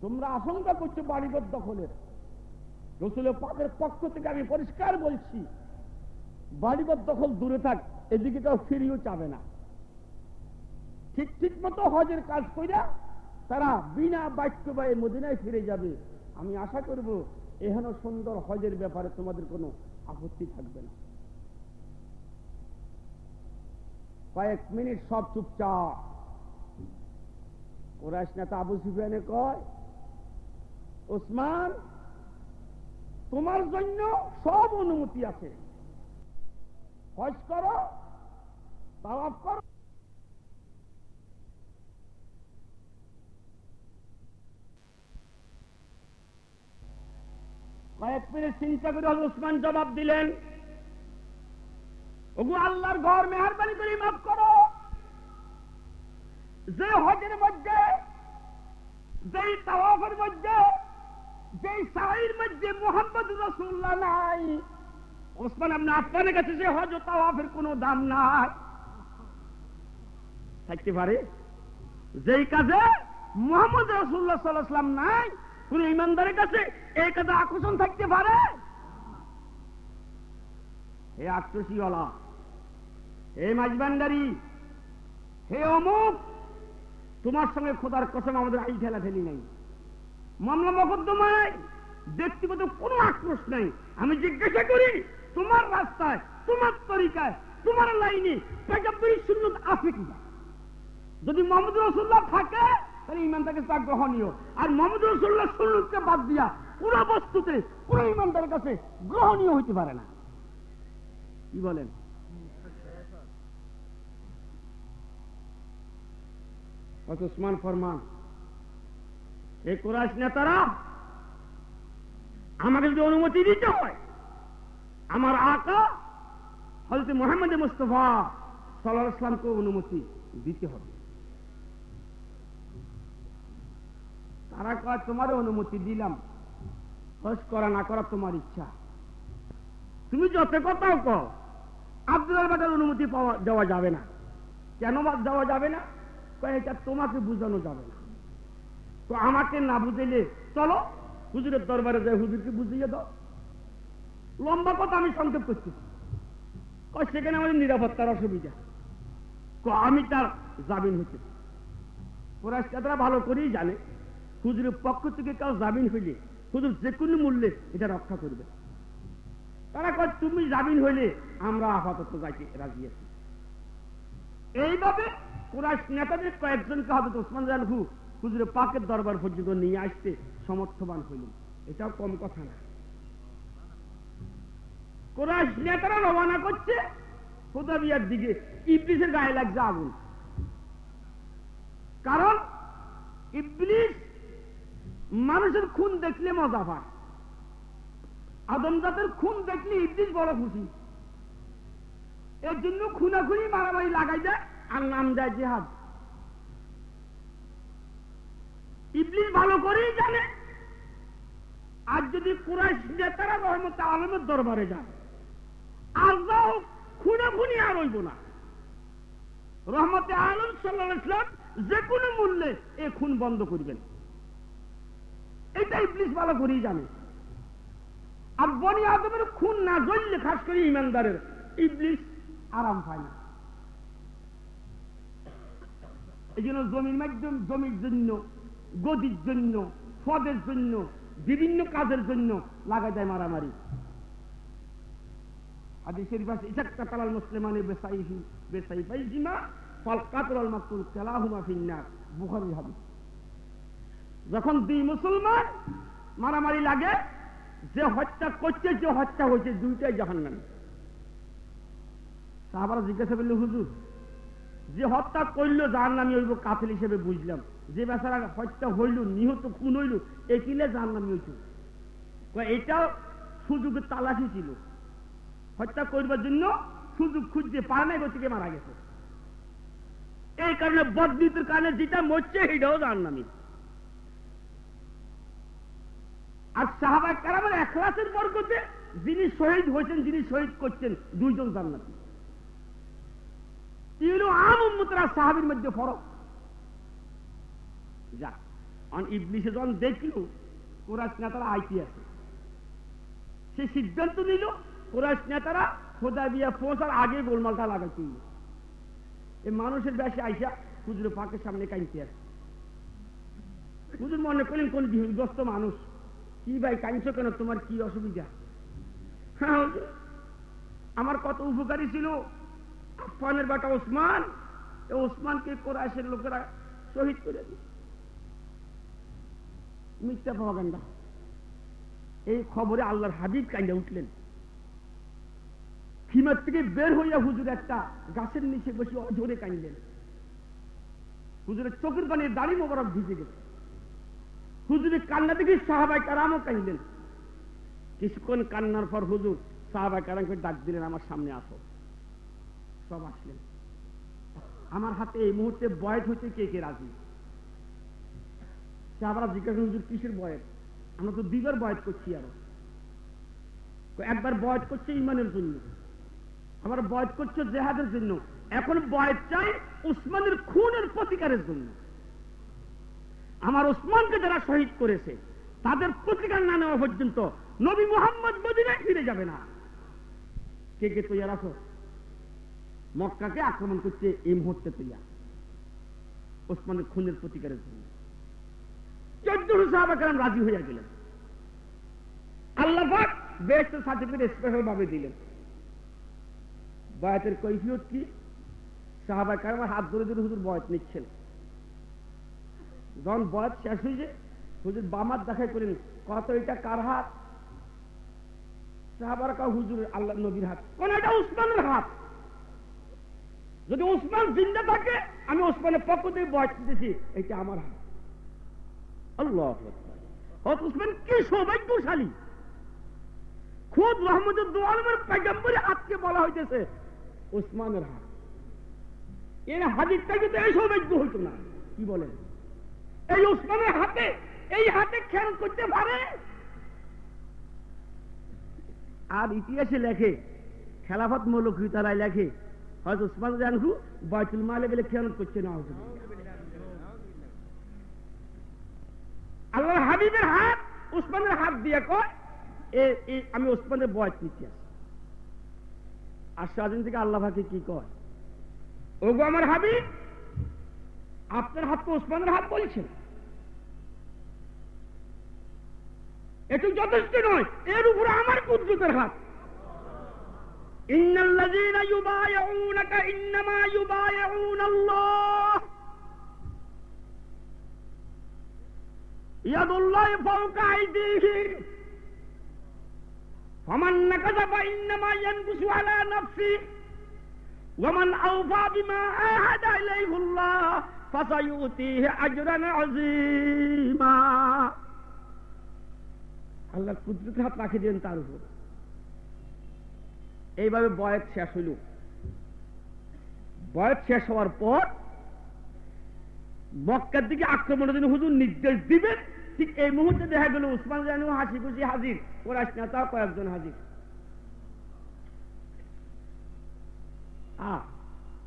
তোমরা আশঙ্কা করছ বাড়িঘর দখলের। রসুলের পাকের পক্ষ থেকে আমি পরিষ্কার বলছি, বাড়িঘর দখল দূরে থাক, এদিকে কেউ ফিরিয়েও চাবে না। ঠিক ঠিক মতো হজের কাজ কইরা তারা বিনা বাক্য বা এই মদিনায় ফিরে যাবে। আমি আশা করব এহেন সুন্দর হজের ব্যাপারে তোমাদের কোনো আপত্তি থাকবে না। কয়েক মিনিট সব চুপচাপ। কোরআশ নেতা আবু সুফিয়ানে কয়, ওসমান, তোমার জন্য সব অনুমতি আছে। হজ করো, তাওয়াফ করো। কয়েক মিনিট চিন্তা করে হজরত ওসমান জবাব দিলেন ওগু আল্লাহর ঘর মেহরবানি করে মাফ করো। যে হজের মধ্যে, যেই তাওয়াফের মধ্যে, যেই সাহির মধ্যে মোহাম্মদ রসুল্লাহ নাই, ওসমান আপনি আপনার কাছে যে হজ ও তাওয়াফের কোনো দাম নাই। থাকতে পারে? যেই কাজে মোহাম্মদ রসুল্লাহ সাল্লাহাম নাই, কোন ইমানদারের কাছে এই কাজে আকর্ষণ থাকতে পারে? হে আক্রোশীওয়ালা হে মাঝবান্ডারি, হে অমুক, তোমার সঙ্গে খোদার কসম আমাদের আই ঠেলা ঠেলি নাই। মামলা মকদ্দমায় ব্যক্তিগত কোনো আক্রোশ নাই। আমি জিজ্ঞাসা করি, তোমার রাস্তায়, তোমার তরিকায়, তোমার লাইনে পেজাব্বরি সুন্নত আছে কিনা যদি মোহাম্মদ রসুল্লাহ থাকে, তাহলে ইমান তাকে তা গ্রহণীয়। আর মোহাম্মদ রসুল্লাহ সুন্নতকে বাদ দিয়া পুরো বস্তুতে পুরো ইমানদারের কাছে গ্রহণীয় হইতে পারে না। কি বলেন? ওসমান ফরমান এই কোরআশ নেতারা আমাকে যদি অনুমতি দিতে হয়। আমার আকা হজরত মোহাম্মদ মুস্তফা সাল্লাহ ইসলামকে অনুমতি দিতে হবে। তারা কয় তোমার অনুমতি দিলাম। হজ করা না করা তোমার ইচ্ছা। তুমি যত কথাও কও, আব্দুল বাটার অনুমতি পাওয়া দেওয়া যাবে না। কেন দেওয়া যাবে না? এটা তোমাকে বুঝানো যাবে না। তো আমাকে না বুঝাইলে চলো, হুজুরের দরবারে যায় হুজুরকে বুঝিয়ে দাও। লম্বা কথা আমি সংক্ষেপ করছি। সেখানে আমাদের নিরাপত্তার অসুবিধা। ক, আমি তার জামিন হচ্ছে ফরাস্তারা ভালো করেই জানে, হুজুরের পক্ষ থেকে কেউ জামিন হইলে হুজুর যে কোনো মূল্যে এটা রক্ষা করবে। তারা কয়, তুমি জামিন হইলে আমরা আপাতত যাইতে রাজি আছি। এইভাবে কোরআশ নেতাদের কয়েকজনকে হজরত ওসমান জানহু হুজুরে পাকের দরবার পর্যন্ত নিয়ে আসতে সমর্থবান হইল এটাও কম কথা না। কোরআশ নেতারা রবানা করছে হুদাবিয়ার দিকে। ইবলিসের গায়ে লাগছে আগুন। কারণ ইবলিস মানুষের খুন দেখলে মজা পায়। আদম জাতের খুন দেখলে ইবলিস বড় খুশি। এর জন্য খুনাখুনি, মারামারি লাগাই দেয়। আর নাম দেয় জেহাদ। ইবলিস ভালো করেই জানে। আর যদি কুরাইশ নেতারা রহমত আলমের দরবারে যান আর যাও খুনে খুনি আর হইব না। রহমতে আলম সাল্লাহ ইসলাম যে কোনো মূল্যে এ খুন বন্ধ করবেন। এটা ইবলিস ভালো করেই জানে। আর বনি আদমের খুন না জ্বললে খাস করে ইমানদারের, ইবলিস আরাম পায় না। এই জন্য জমির মাধ্যম, জমির জন্য, গদির জন্য ফদের জন্য, বিভিন্ন কাজের জন্য লাগা যায় মারামারি। তালাল মুসলিমানে বেসাইহি জিমা ফল কালাহুমা ফিন্নার যখন দুই মুসলমান মারামারি লাগে, যে হত্যা করছে, যে হত্যা হয়েছে, দুইটাই জাহান্নামী। সাহাবারা জিজ্ঞাসা করলে হুজুর যে হত্যা করল যার নামে হইব কাফেল হিসেবে বুঝলাম। যে বেচারা হত্যা হইল, নিহত, খুন হইল, এ কিলে জানলাম হইত এটাও সুযোগের তালাশি ছিল। হত্যা করবার জন্য সুযোগ খুঁজতে পারে নাই, গতিকে মারা গেছে। এই কারণে বদনীতির কারণে যেটা মরছে, সেটাও জানলামই আর সাহাবাই কারামের এখলাসের বর্গতে যিনি শহীদ হয়েছেন, যিনি শহীদ করছেন, দুইজন জান্নাতি সাহাবির মধ্যে ফরক যা ইবলিশে যখন কোরআশ নেতারা আইটি আছে সে সিদ্ধান্ত নিল কোরআশ নেতারা খোদা দিয়া পৌঁছার আগে গোলমালটা এই মানুষের বেশি আইসা হুজুর পাকের সামনে কাইতে আছে হুজুর মনে করলেন কোন বিহগ্রস্ত মানুষ কি ভাই কাঁদছো কেন তোমার কি অসুবিধা হ্যাঁ, আমার কত উপকারী ছিল আফানের বাটা ওসমান ওসমানকে কোরআশের লোকেরা শহীদ করে দিল মিথ্যা প্রভাগান্ডা এই খবরে আল্লাহর হাবিব কান্দা উঠলেন। হিমার থেকে বের হইয়া হুজুর একটা গাছের নিচে বসে অজোরে কাঁদলেন হুজুরের চোখের পানির দাড়ি মোবারক ভিজে গেছে। হুজুরের কান্না থেকে সাহাবাই কারামও কাঁদলেন কিছুক্ষণ কান্নার পর হুজুর সাহাবাই কারামকে ডাক দিলেন, আমার সামনে আসো। সব আসলেন আমার হাতে এই মুহূর্তে বয়স হচ্ছে কে কে রাজি? সাহাবারা জিজ্ঞাসা হুজুর, কিসের বয়স? আমরা তো দুইবার বয়স করছি আরও। একবার বয়স করছে ইমানের জন্য। আবার বয়স করছে জেহাদের জন্য। এখন বয়স চাই উসমানের খুনের প্রতিকারের জন্য। আমার ওসমানকে যারা শহীদ করেছে, তাদের প্রতিকার না নেওয়া পর্যন্ত নবী মোহাম্মদ মদিনায় ফিরে যাবে না। কে কে তৈরি রাখো মক্কাকে আক্রমণ করছে এই মুহূর্তে তৈয়া ওসমানের খুনের প্রতিকারের জন্য। চোদ্দ সাহাবাকার রাজি হইয়া গেলেন। আল্লাহ বেস্ট সার্টিফিকেট স্পেশাল ভাবে দিলেন। বয়াতের কৈফিয়ত কি? সাহাবা কারবার হাত ধরে ধরে হুজুর বয়স নিচ্ছেন। যখন বয়স শেষ হয়েছে হুজুর বামার দেখাই করেন, কত এটা কার হাত? সাহাবার কাউ হুজুর, আল্লাহ নবীর হাত। কোন এটা উসমানের হাত। যদি উসমান জিন্দা থাকে, আমি উসমানের পক্ষ থেকে বয়স দিতেছি এটা আমার হাত। আল্লাহ উসমান কি সৌভাগ্যশালী। খুদ মোহাম্মদ দোয়ালমের পেগম্বরে হাতকে বলা হইতেছে উসমানের হাত। এর হাদিসটা কিন্তু এই সৌভাগ্য হইতো না। কি বলেন? এই উসমানের হাতে, এই হাতে খেয়াল করতে পারে? আর ইতিহাসে লেখে, খেলাফত মৌলক তারাই লেখে হয়তো উসমান জানহু বাইতুল মালে বলে খেয়াল করছে না আল্লাহ হাবিবের হাত উসমানের হাত দিয়ে কয় আমি ওসমানের বয়স নিচ্ছি আর সাদিন থেকে আল্লাহ ভাকে কি কয় ওগো আমার হাবিব আপনার হাত তো ওসমানের হাত বলছেন এটু যথেষ্ট নয় এর উপরে আমার কুদ্রুতের হাত ইন্নাল্লাযীনা ইউবায়উনাকা ইন্নামা ইউবায়উনাল্লাহ ইয়াদুল্লাহি ফাওকা আইদিহিম فمن نكث فإنما ينكث على نفسه ومن أوفى بما عاهد إليه الله فسيؤتيه أجرا عظيما আল্লাহ কুদরত হাত রাখে দিলেন তার উপর এইভাবে বয়স শেষ হইল। বয়স শেষ হওয়ার পর মক্কার দিকে আক্রমণের জন্য হুজুর নির্দেশ দিবেন। ঠিক এই মুহূর্তে দেখা গেল উসমান জানু হাসি খুশি হাজির। কোরআশ নেতা কয়েকজন হাজির।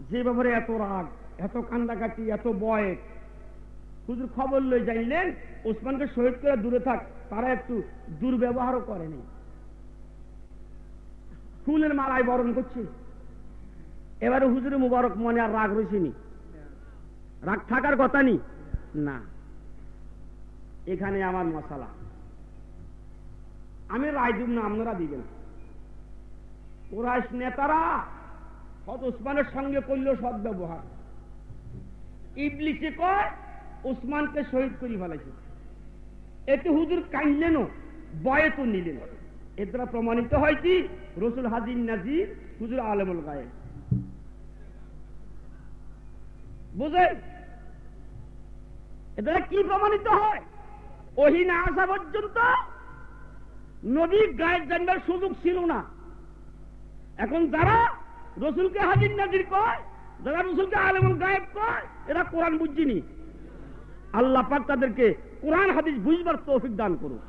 যে ব্যাপারে এত রাগ, এত কান্দাকাটি, এত বয়স, হুজুর খবর লই জানলেন ওসমানকে শহীদ করে দূরে থাক, তারা একটু দুর্ব্যবহারও করেনি। ফুলের মালায় বরণ করছে। এবারে হুজুরে মুবারক মনে আর রাগ রয়েছেনি রাগ থাকার কথা নি? না। এখানে আমার মশালা। আমি রায় দিব না, আপনারা দিবেন। কোরআশ নেতারা হত উসমানের সঙ্গে করল সদ ব্যবহার। ইবলিসে কয়, উসমানকে শহীদ করি ফেলাইছে। এতে হুজুর কাইলেনও বয়ে তো নিলেন এর দ্বারা প্রমাণিত হয় কি রসুল হাজির নাজির, হুজুর আলমুল গায়ে বুঝে? এটা কি প্রমাণিত হয়? ওহি না আসা পর্যন্ত নবী গায়েব জানবার সুযোগ ছিল না। এখন যারা রসুলকে হাজির নাজির কয়, যারা রসুলকে আলেমন গায়েব কয়, এরা কোরআন বুঝিনি। আল্লাহ পাক তাদেরকে কোরআন হাদিস বুঝবার তৌফিক দান করুন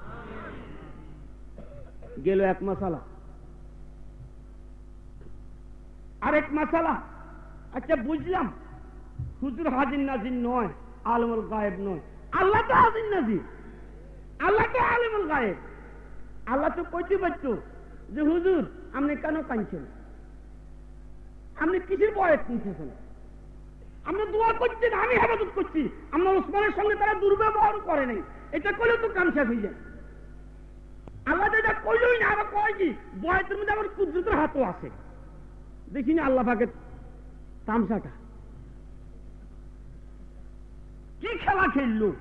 গেল এক মাসালা আরেক মাসালা আচ্ছা বুঝলাম। হুজুর হাজির নাজির নয়, আলমুল গায়েব নয়। আল্লাহ তো হাজির নাজির। আল্লাহ তো আলমুল গায়েব। আল্লাহ তো কইতে পারত যে, হুজুর, আপনি কেন কাঁদছেন? আপনি কিসের বয়স নিতেছেন আপনি দোয়া করছেন, আমি হেফাজত করছি। আমরা ওসমানের সঙ্গে তারা দুর্ব্যবহার করে নাই। এটা করলে তো কাম শেষ হয়ে যায়। আল্লাহ এটা কইলই না কয় কি? বয়সের মধ্যে আমার কুদ্রুতের হাতও আছে। দেখিনি আল্লাহ পাকের তামসাটা। কি খেলা খেললো?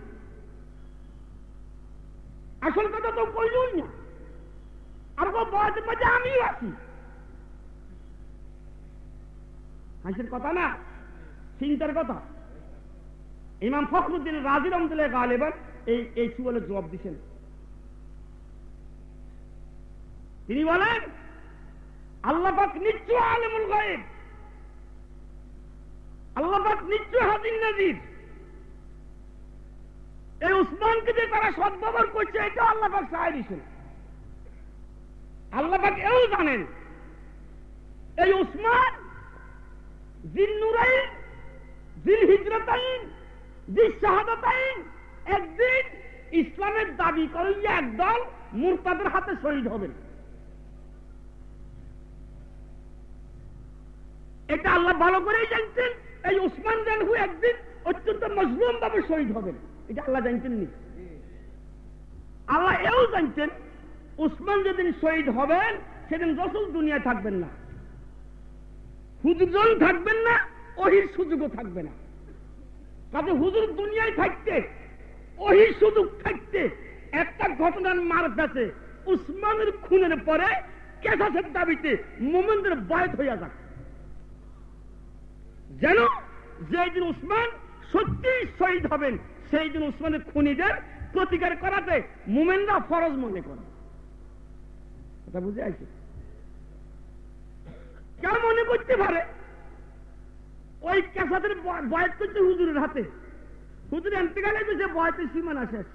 আসল কথা তো কইলই না। আর বয়সের মধ্যে আমিও আছি। হাসির কথা না? চিন্তার কথা। ইমাম ফখরুদ্দিন রাজি রহমতুল্লাহ গালেবান এই এই সুবলের জবাব দিচ্ছেন তিনি বলেন আল্লাপাক নিশ্চয় আলেমুল গায়েব। আল্লাপাক নিশ্চয় হাজির নাজির। এই উসমানকে যে তারা সদ্ব্যবহার করছে, এটা আল্লাপাক সাহায্য দিচ্ছেন আল্লাপাক এও জানেন, এই উসমান জিল নুরাইন জিল হিজরতাইন জিল শাহাদাতাইন একদিন ইসলামের দাবি করে একদল মুরতাদের হাতে শহীদ হবেন। এটা আল্লাহ ভালো করেই জানতেন এই উসমান জানহু একদিন অত্যন্ত মজলুম ভাবে শহীদ হবেন। এটা আল্লাহ জানতেন নি আল্লাহ এও জানতেন উসমান যেদিন শহীদ হবেন, সেদিন রসুল দুনিয়ায় থাকবেন না। হুজুরজন থাকবেন না ওহির সুযোগও থাকবে না। কাজে হুজুর দুনিয়ায় থাকতে ওহির সুযোগ থাকতে একটা ঘটনার মার পেছে উসমানের খুনের পরে কেসাসের দাবিতে মোমেনদের বয়স হইয়া যাক। যেন যেই দিন উসমান সত্যি শহীদ হবেন সেই দিন উসমানের খুনিদের প্রতিকার করাতে মোমেনরা ফরজ মনে করে। কথা বুঝে আছে কেন মনে করতে পারে? ওই কেসাদের বয়স করছে হুজুরের হাতে। হুজুর এন্তেকালে যে বয়সের সীমানা শেষ।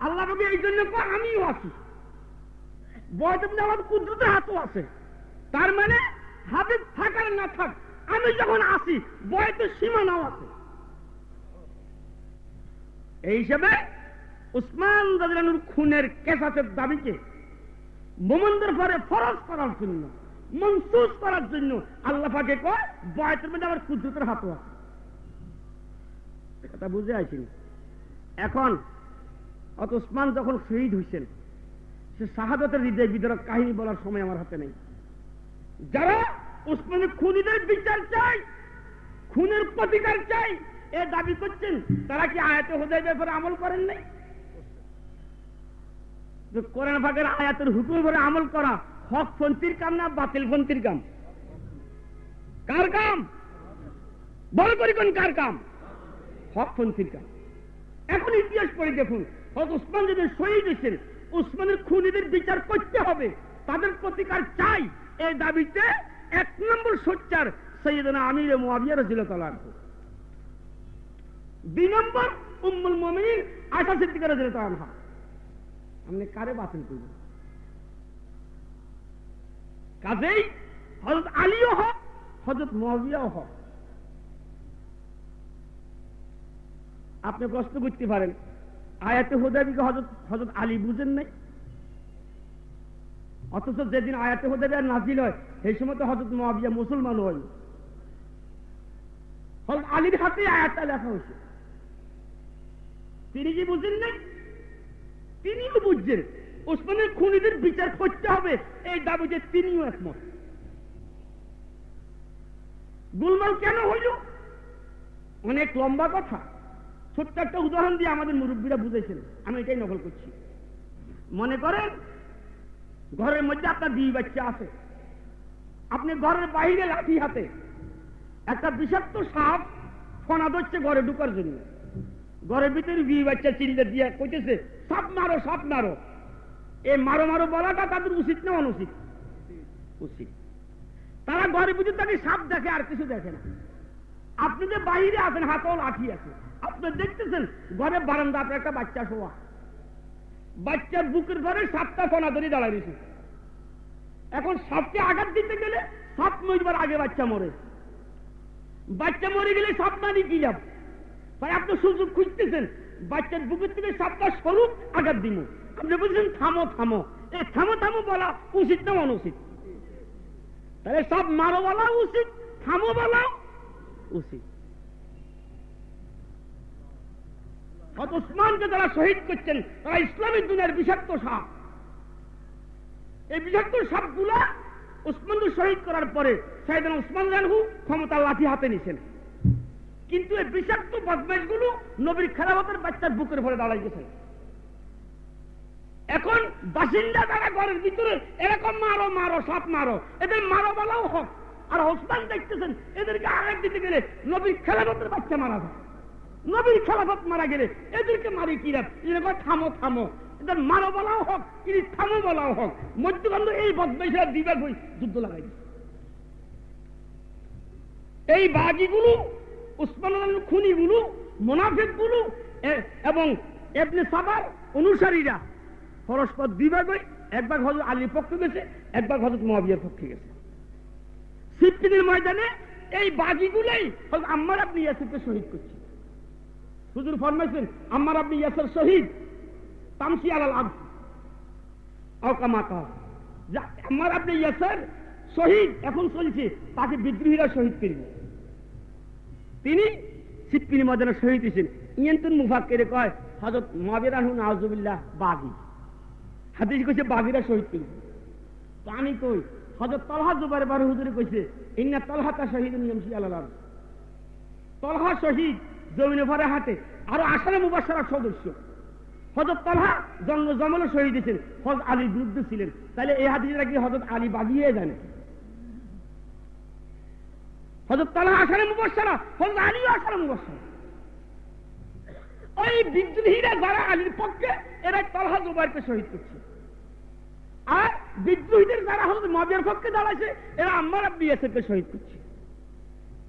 আল্লাহ বাবু এই জন্য আমিও আছি। মধ্যে আমার কুদ্রুতের হাতও আছে। তার মানে হাতে থাকার না থাক। আমি যখন আসি বয়সের সীমানাও আছে। এই হিসেবে উসমান রাজরানুর খুনের কেসাসের দাবিকে মোমনদের পরে ফরজ করার জন্য, মনসুস করার জন্য আল্লাহ পাকে কয় বয়সের মধ্যে আমার কুদ্রুতের হাতও আছে। কথা বুঝে আসিনি। এখন অত উসমান যখন শহীদ হয়েছেন সে শাহাদতের হৃদয় বিতরক কাহিনী বলার সময় আমার হাতে নেই। যারা উসমানের খুনিদের বিচার চাই, খুনের প্রতিকার চাই, এ দাবি করছেন। তারা কি আয়াতে ব্যাপারে আমল করেন নাই? কোরআন আয়াতের হুকুম করে আমল করা হক কাম না বাতিল কাম? কার কাম? বল করি কাম? হক কাম। এখন ইতিহাস পড়ে দেখুন, হক উসমান যদি শহীদ হয়েছেন, উসমানের খুনিদের বিচার করতে হবে, তাদের প্রতিকার চাই, এই দাবিতে এক নম্বর সোচ্চার সৈয়দনা আমির মুয়াবিয়া রাদিয়াল্লাহু তাআলা দুই নম্বর উম্মুল মুমিনিন আশা সিদ্দিকা রাদিয়াল্লাহু তাআলা আপনি কারে বাতিল করবেন? কাজেই হজরত আলীও হক হজরত মহাবিয়াও হক। আপনি প্রশ্ন করতে পারেন, আয়াতে হোদাবিকে হজরত হজরত আলী বুঝেন নাই? অথচ যেদিন আয়াতে হোদাবি আর নাজিল হয় সেই সময় তো হজরত মহাবিয়া মুসলমান হয় হজরত আলীর হাতে আয়াতটা লেখা হয়েছে। তিনি কি বুঝেন নাই? তিনিও বুঝছেন। ওসমানের খুনিদের বিচার করতে হবে, এই দাবিতে তিনিও একমত। গুলমাল কেন হইল? অনেক লম্বা কথা। ছোট্ট একটা উদাহরণ দিয়ে আমাদের মুরব্বীরা বুঝেছেন। আমি এটাই নকল করছি। মনে করেন, ঘরের মধ্যে আপনার দুই বাচ্চা আছে। আপনি ঘরের বাইরে লাঠি হাতে। একটা বিষাক্ত সাপ ফোনা ধরছে ঘরে ঢুকার জন্য। ঘরের ভিতরে বিয়ে বাচ্চা চিল্লে দিয়ে কইতেছে, সাপ মারো সাপ মারো। এ মারো মারো বলাটা তাদের উচিত না অনুচিত? উচিত। তারা ঘরের ভিতরে তাকে সাপ দেখে, আর কিছু দেখে না। আপনি যে বাইরে আছেন, হাতও লাঠি আছে। আপনি দেখতেছেন ঘরে বারান্দা আপনার একটা বাচ্চা শোয়া। বাচ্চার বুকের ঘরে সাতটা ফোনা ধরে দাঁড়ায় রয়েছে এখন সাপকে আঘাত দিতে গেলে সাপ মরবার আগে বাচ্চা মরে। বাচ্চা মরে গেলে সাপ মারি কি যাব তাই আপনি সুযোগ খুঁজতেছেন, বাচ্চার বুকের থেকে সাপটা স্বরূপ আঘাত দিব। আপনি বলছেন, থামো থামো। এই থামো থামো বলা উচিত না অনুচিত? তাহলে সব মারো বলা উচিত, থামো বলা উচিত। হত উসমানকে যারা শহীদ করছেন, তারা ইসলামের দুনিয়ার বিষাক্ত সাপ। এই বিষাক্ত সাপগুলা উসমানকে শহীদ করার পরে সাইদান উসমান রানহু ক্ষমতা লাঠি হাতে নিছেন। কিন্তু এই বিষাক্ত বদমাইশগুলো নবীর খেলাফতের বাচ্চার বুকের ভরে দাঁড়াই গেছে এখন বাসিন্দা তারা ঘরের ভিতরে, এরকম মারো মারো, সাপ মারো। এদের মারো বলাও হোক। আর ওসমান দেখতেছেন, এদেরকে আঘাত দিতে গেলে নবীর খেলাফতের বাচ্চা মারা যায়। নবীর খেলাফত মারা গেলে এদেরকে মারি কিরাম এরকম থামো থামো। এদের মারো বলাও হোক কিন্তু থামো বলাও হোক মধ্যকান্ত এই বদমাইশরা দিবে হই যুদ্ধ লাগাই এই বাগিগুলো, উসমান খুনিগুলো, মোনাফিকগুলো এবং এবনে সাবার অনুসারীরা পরস্পর করে একবার হজরত আলীর পক্ষে গেছে, একবার হজরত মহাবিয়ার পক্ষে গেছে। সিপ্তিনের ময়দানে এই বাগিগুলাই হয়তো আম্মার আপনি ইয়াসিরকে শহীদ করছে। হুজুর ফরমাইছেন, আম্মার আপনি ইয়াসের শহীদ তামসি আলাল আমার আপনি শহীদ, এখন চলছে, তাকে বিদ্রোহীরা শহীদ করবে। তিনি সিপ্পিনি ময়দানে শহীদ হয়েছেন। কয় হজরত বাগি। হাদিস কইছে, বাগিরা শহীদ আমি কই হজরত তলহা জুবাইর বার হুজুরে কইছে, ইন্না তলহাতা শহীদ নিয়মসি আল্লাহ তলহা শহীদ জমিনে ভরে হাতে আরও আসারে মুবাসার সদস্য। হজরত তলহা জন্ম জমলে শহীদ হয়েছেন। হজ আলীর বিরুদ্ধে ছিলেন। তাহলে এই হাদিসটা কি হজরত আলী বাগিয়ে জানে। হজরত তালা আসারে মুবাসারা হজরত আলীও আসারে মুবাসারা। ওই বিদ্রোহীরা যারা আলীর পক্ষে, এরা তালহা জুবাইরকে শহীদ করছে। আর বিদ্রোহীদের যারা হজরত মবিয়ার পক্ষে দাঁড়াইছে, এরা আম্মার আব্বি এসেকে শহীদ করছে।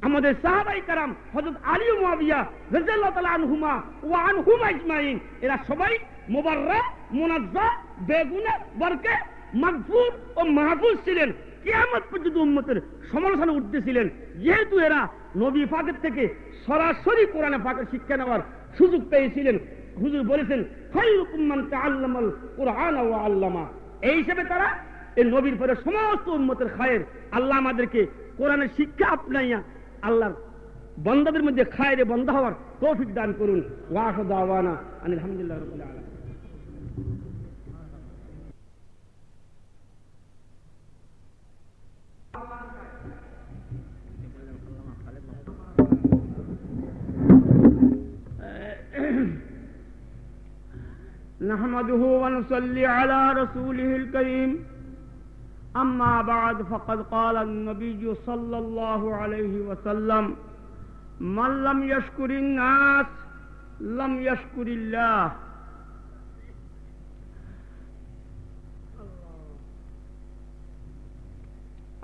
আমাদের সাহাবাই কারাম হজরত আলী ও মুয়াবিয়া রাদিয়াল্লাহু তাআলা আনহুমা ওয়া আনহুম আজমাইন। এরা সবাই মুবাররা, মুনাজ্জা, বেগুনা, বরকে, মাগফুর ও মাহফুজ ছিলেন। কিয়ামত পর্যন্ত উম্মতের সমালোচনা উঠতেছিলেন। যেহেতু এরা নবী ফাকের থেকে সরাসরি কোরআনে ফাঁকের শিক্ষা নেওয়ার সুযোগ পেয়েছিলেন। হুজুর বলেছেন, খায়রুকুম মান তাআল্লামাল কুরআন ওয়া আল্লামা। এই হিসেবে তারা এই নবীর পরে সমস্ত উম্মতের খায়ের আল্লাহ আমাদেরকে কোরআনের শিক্ষা আপনাইয়া আল্লাহর বন্দাদের মধ্যে খায়েরে বন্ধ হওয়ার তৌফিক দান করুন ওয়াহ দাওয়ানা আলহামদুলিল্লাহ রাব্বিল আলামিন نحمده ونصلي على رسوله الكريم أما بعد فقد قال النبي صلى الله عليه وسلم من لم يشكر الناس لم يشكر الله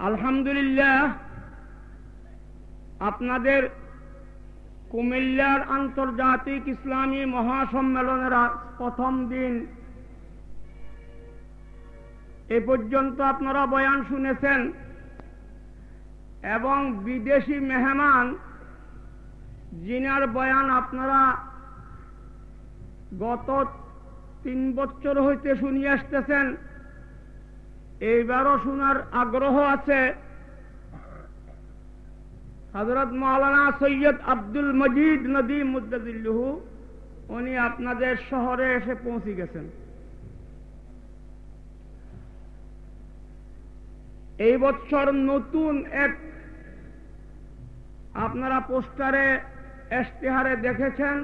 আলহামদুলিল্লাহ আপনাদের কুমিল্লার আন্তর্জাতিক ইসলামী মহাসম্মেলনের প্রথম দিন এ পর্যন্ত আপনারা বয়ান শুনেছেন। এবং বিদেশি মেহমান, জিনার বয়ান আপনারা গত তিন বছর হইতে শুনিয়ে আসতেছেন। এইবারও শোনার আগ্রহ আছে। হজরত মৌলানা সৈয়দ আব্দুল মজিদ নদী মুদ্দিল্লুহু উনি আপনাদের শহরে এসে পৌঁছে গেছেন। এই বছর নতুন এক আপনারা পোস্টারে এশতেহারে দেখেছেন,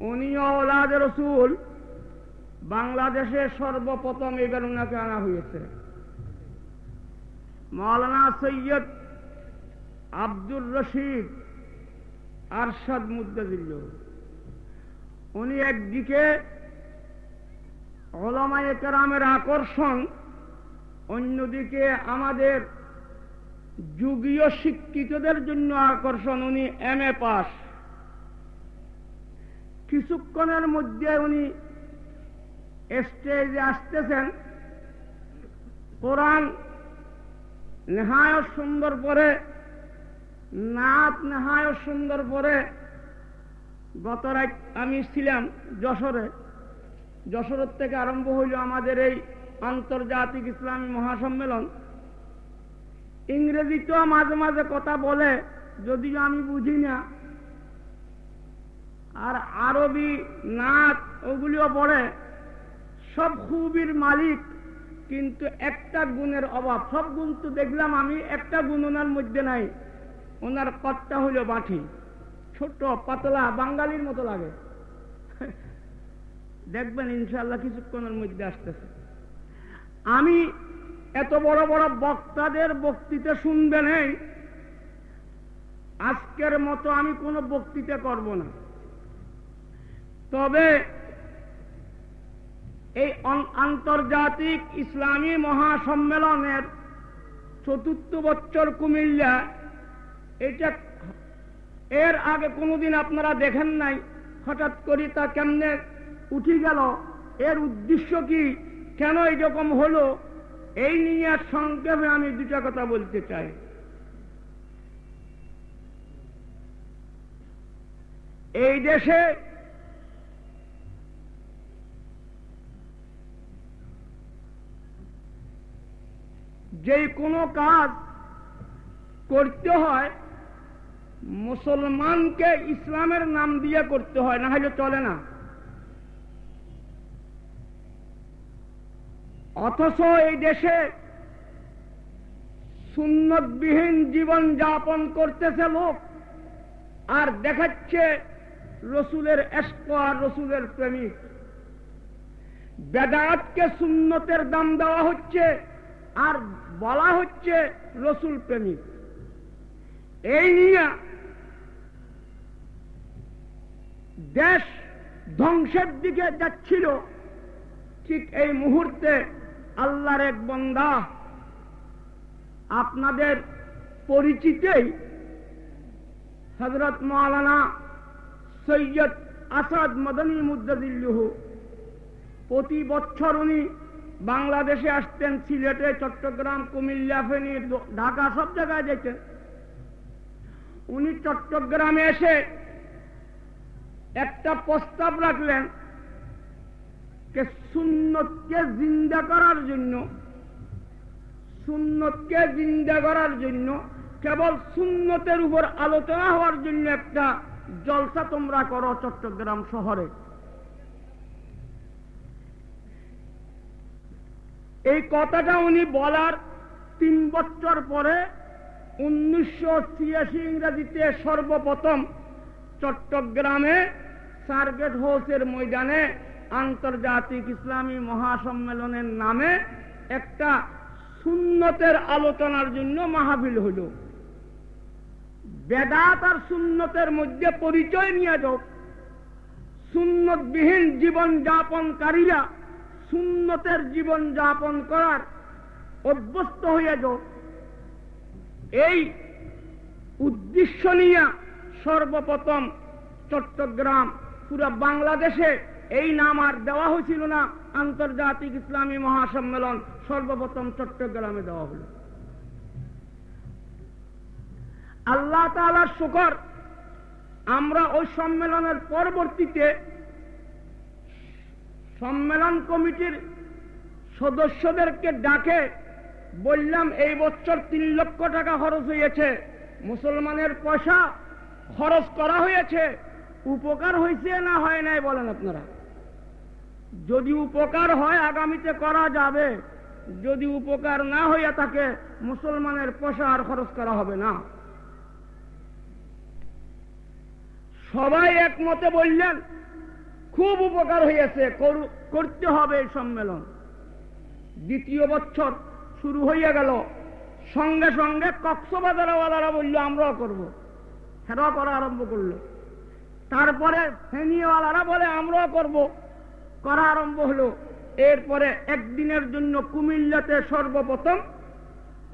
উনিও ওলাদ রসুল, বাংলাদেশে সর্বপ্রথম এবার উনাকে আনা হয়েছে। মৌলানা সৈয়দ আব্দুর রশিদ আরশাদ মুদ্দাজিল্ল, উনি একদিকে ওলামায়ে কেরামের আকর্ষণ অন্যদিকে আমাদের যুগীয় শিক্ষিতদের জন্য আকর্ষণ উনি এম এ পাস। কিছুক্ষণের মধ্যে উনি স্টেজে আসতেছেন। কোরআন নেহায় সুন্দর পরে নাচ নেহায় সুন্দর পরে গত রাত আমি ছিলাম যশোরে। যশোরের থেকে আরম্ভ হইল আমাদের এই আন্তর্জাতিক ইসলামী মহাসম্মেলন। ইংরেজিতেও মাঝে মাঝে কথা বলে, যদিও আমি বুঝি না। আর আরবি নাচ ওগুলিও পড়ে। সব খুবির মালিক, কিন্তু একটা গুণের অভাব। সব গুণ তো দেখলাম আমি, একটা গুণ ওনার মধ্যে নাই। ওনার কটটা হইল বাঠি ছোট, পাতলা, বাঙালির মতো লাগে। দেখবেন ইনশাল্লাহ কিছুক্ষণের মধ্যে আসতেছে। আমি এত বড় বড় বক্তাদের বক্তৃতা শুনবেন নেই আজকের মতো আমি কোনো বক্তৃতা করব না। তবে এই আন্তর্জাতিক ইসলামী মহাসম্মেলনের চতুর্থ বছর কুমিল্লা, এটা এর আগে কোনোদিন আপনারা দেখেন নাই? হঠাৎ করে তা কেমনে উঠি গেল? এর উদ্দেশ্য কি? কেন এরকম হলো? এই নিয়ে সংক্ষেপে আমি দুটা কথা বলতে চাই। এই দেশে যে কোনো কাজ করতে হয়, মুসলমানকে ইসলামের নাম দিয়ে করতে হয়, না হলে চলে না। অথচ এই দেশে সুন্নতবিহীন জীবন যাপন করতেছে লোক, আর দেখাচ্ছে রসুলের এস্ক আর রসুলের প্রেমিক। বেদাতকে সুন্নতের দাম দেওয়া হচ্ছে, আর বলা হচ্ছে রসুল প্রেমিক। এই নিয়ে দেশ ধ্বংসের দিকে যাচ্ছিল, ঠিক এই মুহূর্তে আল্লাহর এক বন্দা আপনাদের পরিচিতেই হজরত মৌলানা সৈয়দ আসাদ মদনী মুদ্দিল্লুহু প্রতি বছর উনি বাংলাদেশে আসতেন, সিলেটে, চট্টগ্রাম, কুমিল্লা, ফেনী, ঢাকা, সব জায়গায় যেতেন। উনি চট্টগ্রামে এসে একটা প্রস্তাব রাখলেন সুন্নতকে জিন্দা করার জন্য, সুন্নতকে জিন্দা করার জন্য, কেবল সুন্নতের উপর আলোচনা হওয়ার জন্য একটা জলসা তোমরা করো চট্টগ্রাম শহরে। এই কথাটা উনি বলার তিন বছর পরে উনিশশো ছিয়াশি ইংরেজিতে সর্বপ্রথম চট্টগ্রামে সার্গেট হাউসের ময়দানে আন্তর্জাতিক ইসলামী মহাসম্মেলনের নামে একটা সুন্নতের আলোচনার জন্য মাহফিল হইল বেদাত আর সুন্নতের মধ্যে পরিচয় নিয়ে যাও। সুন্নতবিহীন জীবন যাপনকারীরা সুন্নতের জীবন যাপন করার অভ্যস্ত হয়ে যাও। এই উদ্দেশ্য নিয়ে সর্বপ্রথম চট্টগ্রাম, পুরা বাংলাদেশে এই নাম আর দেওয়া হয়েছিল না। আন্তর্জাতিক ইসলামী মহাসম্মেলন সর্বপ্রথম চট্টগ্রামে দেওয়া হল। আল্লাহ তালার শুকর, আমরা ওই সম্মেলনের পরবর্তীতে সম্মেলন কমিটির সদস্যদেরকে ডাকে, বললাম, এই বছর তিন লক্ষ টাকা খরচ হয়েছে। মুসলমানের পয়সা খরচ করা হয়েছে। উপকার হয়েছে না হয় নাই বলেন আপনারা? যদি উপকার হয়, আগামীতে করা যাবে। যদি উপকার না হইয়া থাকে, মুসলমানের পয়সা আর খরচ করা হবে না। সবাই একমতে বললেন, খুব উপকার হয়েছে করতে হবে এই সম্মেলন। দ্বিতীয় বছর শুরু হইয়া গেল। সঙ্গে সঙ্গে কক্সবাজারওয়ালারা বলল, আমরাও করব। হেরাও করা আরম্ভ করল। তারপরে ফেনিওয়ালারা বলে, আমরাও করব। করা আরম্ভ হলো। এরপরে একদিনের জন্য কুমিল্লাতে সর্বপ্রথম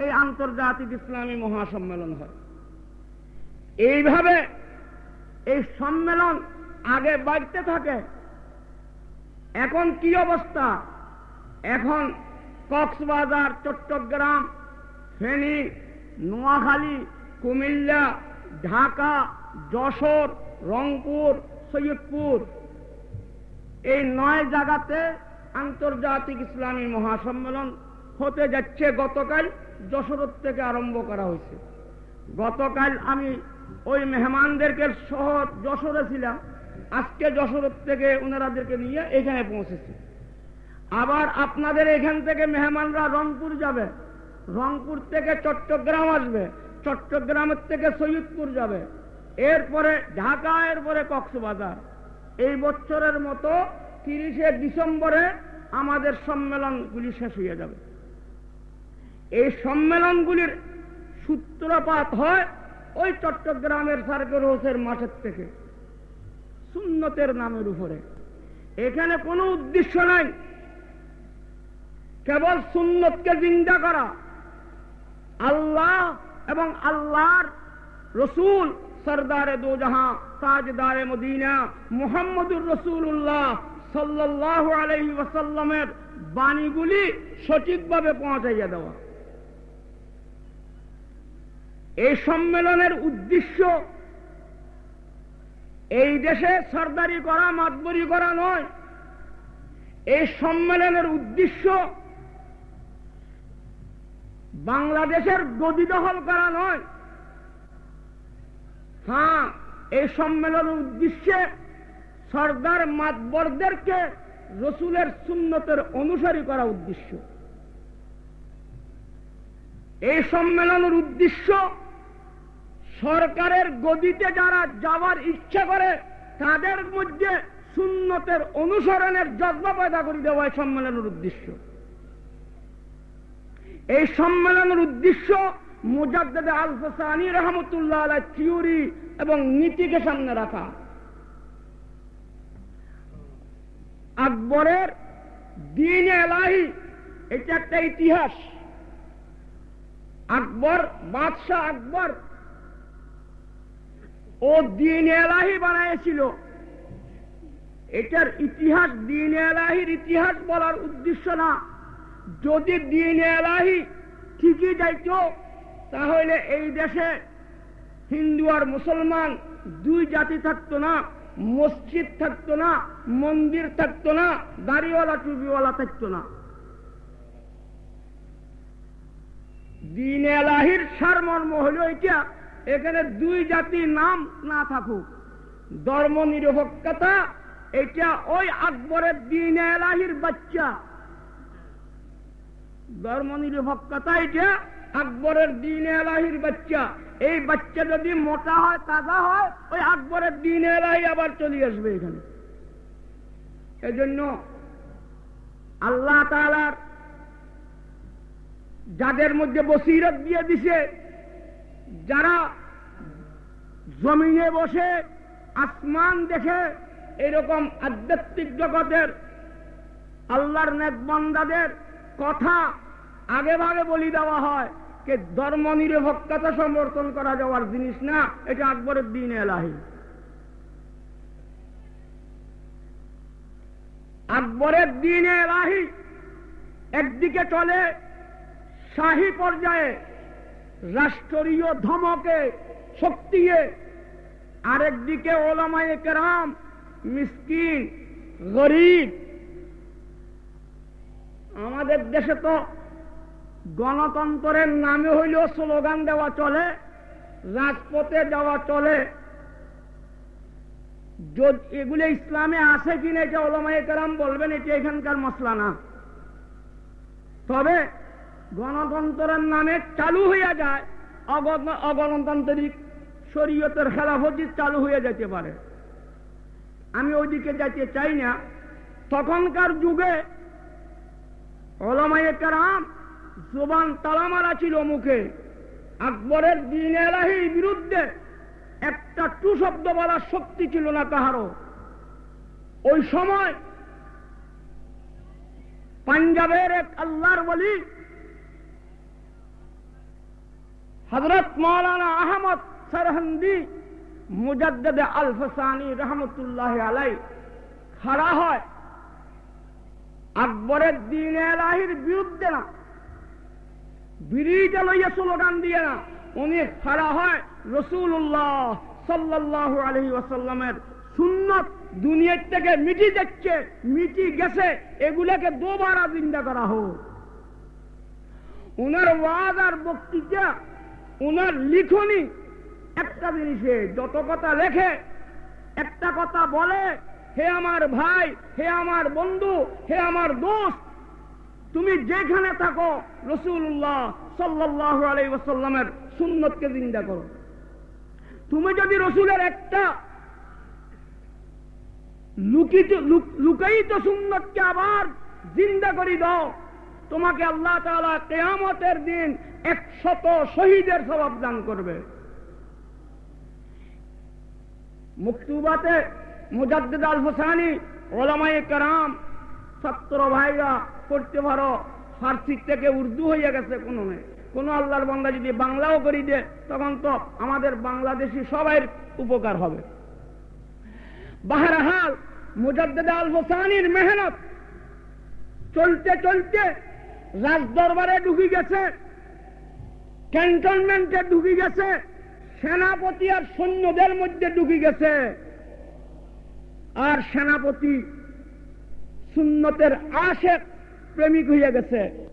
এই আন্তর্জাতিক ইসলামী মহাসম্মেলন হয়। এইভাবে এই সম্মেলন আগে বাড়তে থাকে। এখন কি অবস্থা? এখন কক্সবাজার, চট্টগ্রাম, ফেনী, নোয়াখালী, কুমিল্লা, ঢাকা, যশোর, রংপুর, সৈয়দপুর এই নয় জায়গাতে আন্তর্জাতিক ইসলামী মহাসম্মেলন হতে যাচ্ছে। গতকাল যশোর থেকে আরম্ভ করা হয়েছে। গতকাল আমি ওই মেহমানদেরকে সহ যশোরে ছিলাম। আজকে যশোর থেকে ওনারাদেরকে নিয়ে এখানে পৌঁছেছি। আবার আপনাদের এখান থেকে মেহমানরা রংপুর যাবে। রংপুর থেকে চট্টগ্রাম আসবে। চট্টগ্রামের থেকে সৈয়দপুর যাবে। এরপরে ঢাকা, এরপরে কক্সবাজার। এই বছরের মতো তিরিশে ডিসেম্বরে আমাদের সম্মেলনগুলি শেষ হয়ে যাবে। এই সম্মেলনগুলির সূত্রপাত হয় ওই চট্টগ্রামের সার্কেল হোসের মাঠের থেকে, সুন্নতের নামের উপরে। এখানে কোনো উদ্দেশ্য নাই। কেবল সুন্নতকে জিন্দা করা। আল্লাহ এবং আল্লাহর রসুল সরদারে দো জাহা তাজদারে মদিনা, মুহাম্মদুর রসুল্লাহ সাল্লাহ আলহি বাণীগুলি সঠিকভাবে পৌঁছাইয়া দেওয়া। এই সম্মেলনের উদ্দেশ্য এই দেশে সর্দারি করা, মাতবরি করা নয়। এই সম্মেলনের উদ্দেশ্য বাংলাদেশের গদি দখল করা নয়। হ্যাঁ এই সম্মেলনের উদ্দেশ্যে সর্দার মাতবরদেরকে রসুলের সুন্নতের অনুসারী করা উদ্দেশ্য। এই সম্মেলনের উদ্দেশ্য সরকারের গদিতে যারা যাওয়ার ইচ্ছা করে, তাদের মধ্যে সুন্নতের অনুসরণের যত্ন পয়দা করে দেওয়া সম্মেলনের উদ্দেশ্য। এই সম্মেলনের উদ্দেশ্য মুজাদ্দেদ আল হোসানি রহমতুল্লাহ আলাই থিওরি এবং নীতিকে সামনে রাখা। আকবরের দিন এলাহি, এটা একটা ইতিহাস। আকবর, বাদশাহ আকবর, ও দিন এলাহি বানাইছিল। এটার ইতিহাস দিন এলাহির ইতিহাস বলার উদ্দেশ্য না। যদি দিন এলাহি ঠিকই যাইত তাহলে এই দেশে হিন্দু আর মুসলমান দুই জাতি থাকতো না, মসজিদ থাকতো না, মন্দির থাকতো না, দাড়িওয়ালা, টুপিওয়ালা থাকতো না। দিন এলাহির সারমর্ম হল এটা, এখানে দুই জাতির নাম না থাকুক। ধর্ম নিরপেক্ষতা, এটা ওই আকবরের দিন এলাহির বাচ্চা। ধর্ম নিরপেক্ষতা এটা আকবরের দিন এলাহির বাচ্চা। এই বাচ্চা যদি মোটা হয়, তাজা হয়, ওই আকবরের দিন এলাহি আবার চলে আসবে এখানে। এজন্য আল্লাহ তালার যাদের মধ্যে বসিরত দিয়ে দিছে, যারা জমিনে বসে আসমান দেখে এরকম আধ্যাত্মিক জগতের আল্লাহর নেকবন্দাদের কথা আগে ভাগে বলি দেওয়া হয়। যে ধর্ম নিরপেক্ষতা সমর্থন করা যাওয়ার জিনিস না, এটা আকবরের দিন এলাহি। আকবরের দিন এলাহি, একদিকে চলে শাহী পর্যায়ে রাষ্ট্রীয় ধমকে শক্তিয়ে, আরেকদিকে ওলামায়ে কেরাম, মিসকিন, গরিব। আমাদের দেশে তো গণতন্ত্রের নামে হইলেও স্লোগান দেওয়া চলে, রাজপথে যাওয়া চলে। এগুলো ইসলামে আছে কিনা এটা ওলামায়ে বলবেন, এটা এখানকার মশলা না। তবে গণতন্ত্রের নামে চালু হইয়া যায় অগণতান্ত্রিক শরীয়তের খেলাফতি চালু হয়ে যেতে পারে। আমি ওইদিকে যেতে চাই না। তখনকার যুগে ওলামায়ে কারাম জোবান তালামারা ছিল মুখে। আকবরের দিন এলাহির বিরুদ্ধে একটা টু শব্দ বলার শক্তি ছিল না কাহারও। ওই সময় পাঞ্জাবের এক আল্লাহর বলি হজরত মৌলানা আহমদ সরহন্দি মুজাদ্দদ আল ফসানি রহমতুল্লাহ আলাই খাড়া হয়। আকবরের দিন এলাহির বিরুদ্ধে না বিড়িটা লইয়া স্লোগান দিয়ে না, উনি খাড়া হয় রসুল্লাহ সাল্লাহ আলহি ওয়াসাল্লামের। সুন্নত দুনিয়ার থেকে মিটি যাচ্ছে, মিটি গেছে, এগুলাকে দোবারা জিন্দা করা হোক। উনার ওয়াজ আর বক্তৃতা, উনার লিখনি একটা জিনিসে, যত কথা লেখে, একটা কথা বলে, হে আমার ভাই, হে আমার বন্ধু, হে আমার দোস্ত তুমি যেখানে থাকো রসুল্লাহ সাল্লাহ আলাই ওসাল্লামের সুন্নতকে জিন্দা করো। তুমি যদি রসুলের একটা লুকিত লুকায়িত সুন্নতকে আবার জিন্দা করি দাও, তোমাকে আল্লাহ তালা কেয়ামতের দিন একশত শহীদের স্বভাব দান করবে। মুক্তুবাতে মুজাদ্দিদ আল হোসানি ওলামাই কারাম ছাত্র ভাইরা করতে পারো, ফার্সি থেকে উর্দু হয়ে গেছে কোনো কোন আল্লাহর বাংলা যদি বাংলাও করি দে, তখন তো আমাদের বাংলাদেশি সবাই উপকার হবে। বাহারাহাল মুজাদ্দিদ আল হোসানির মেহনত চলতে চলতে রাজদরবারে ঢুকি গেছে, ক্যান্টনমেন্টে ঢুকি গেছে, সেনাপতি আর সৈন্যদের মধ্যে ঢুকি গেছে। আর সেনাপতি সুন্নতের আশেক প্রেমিক হইয়া গেছে।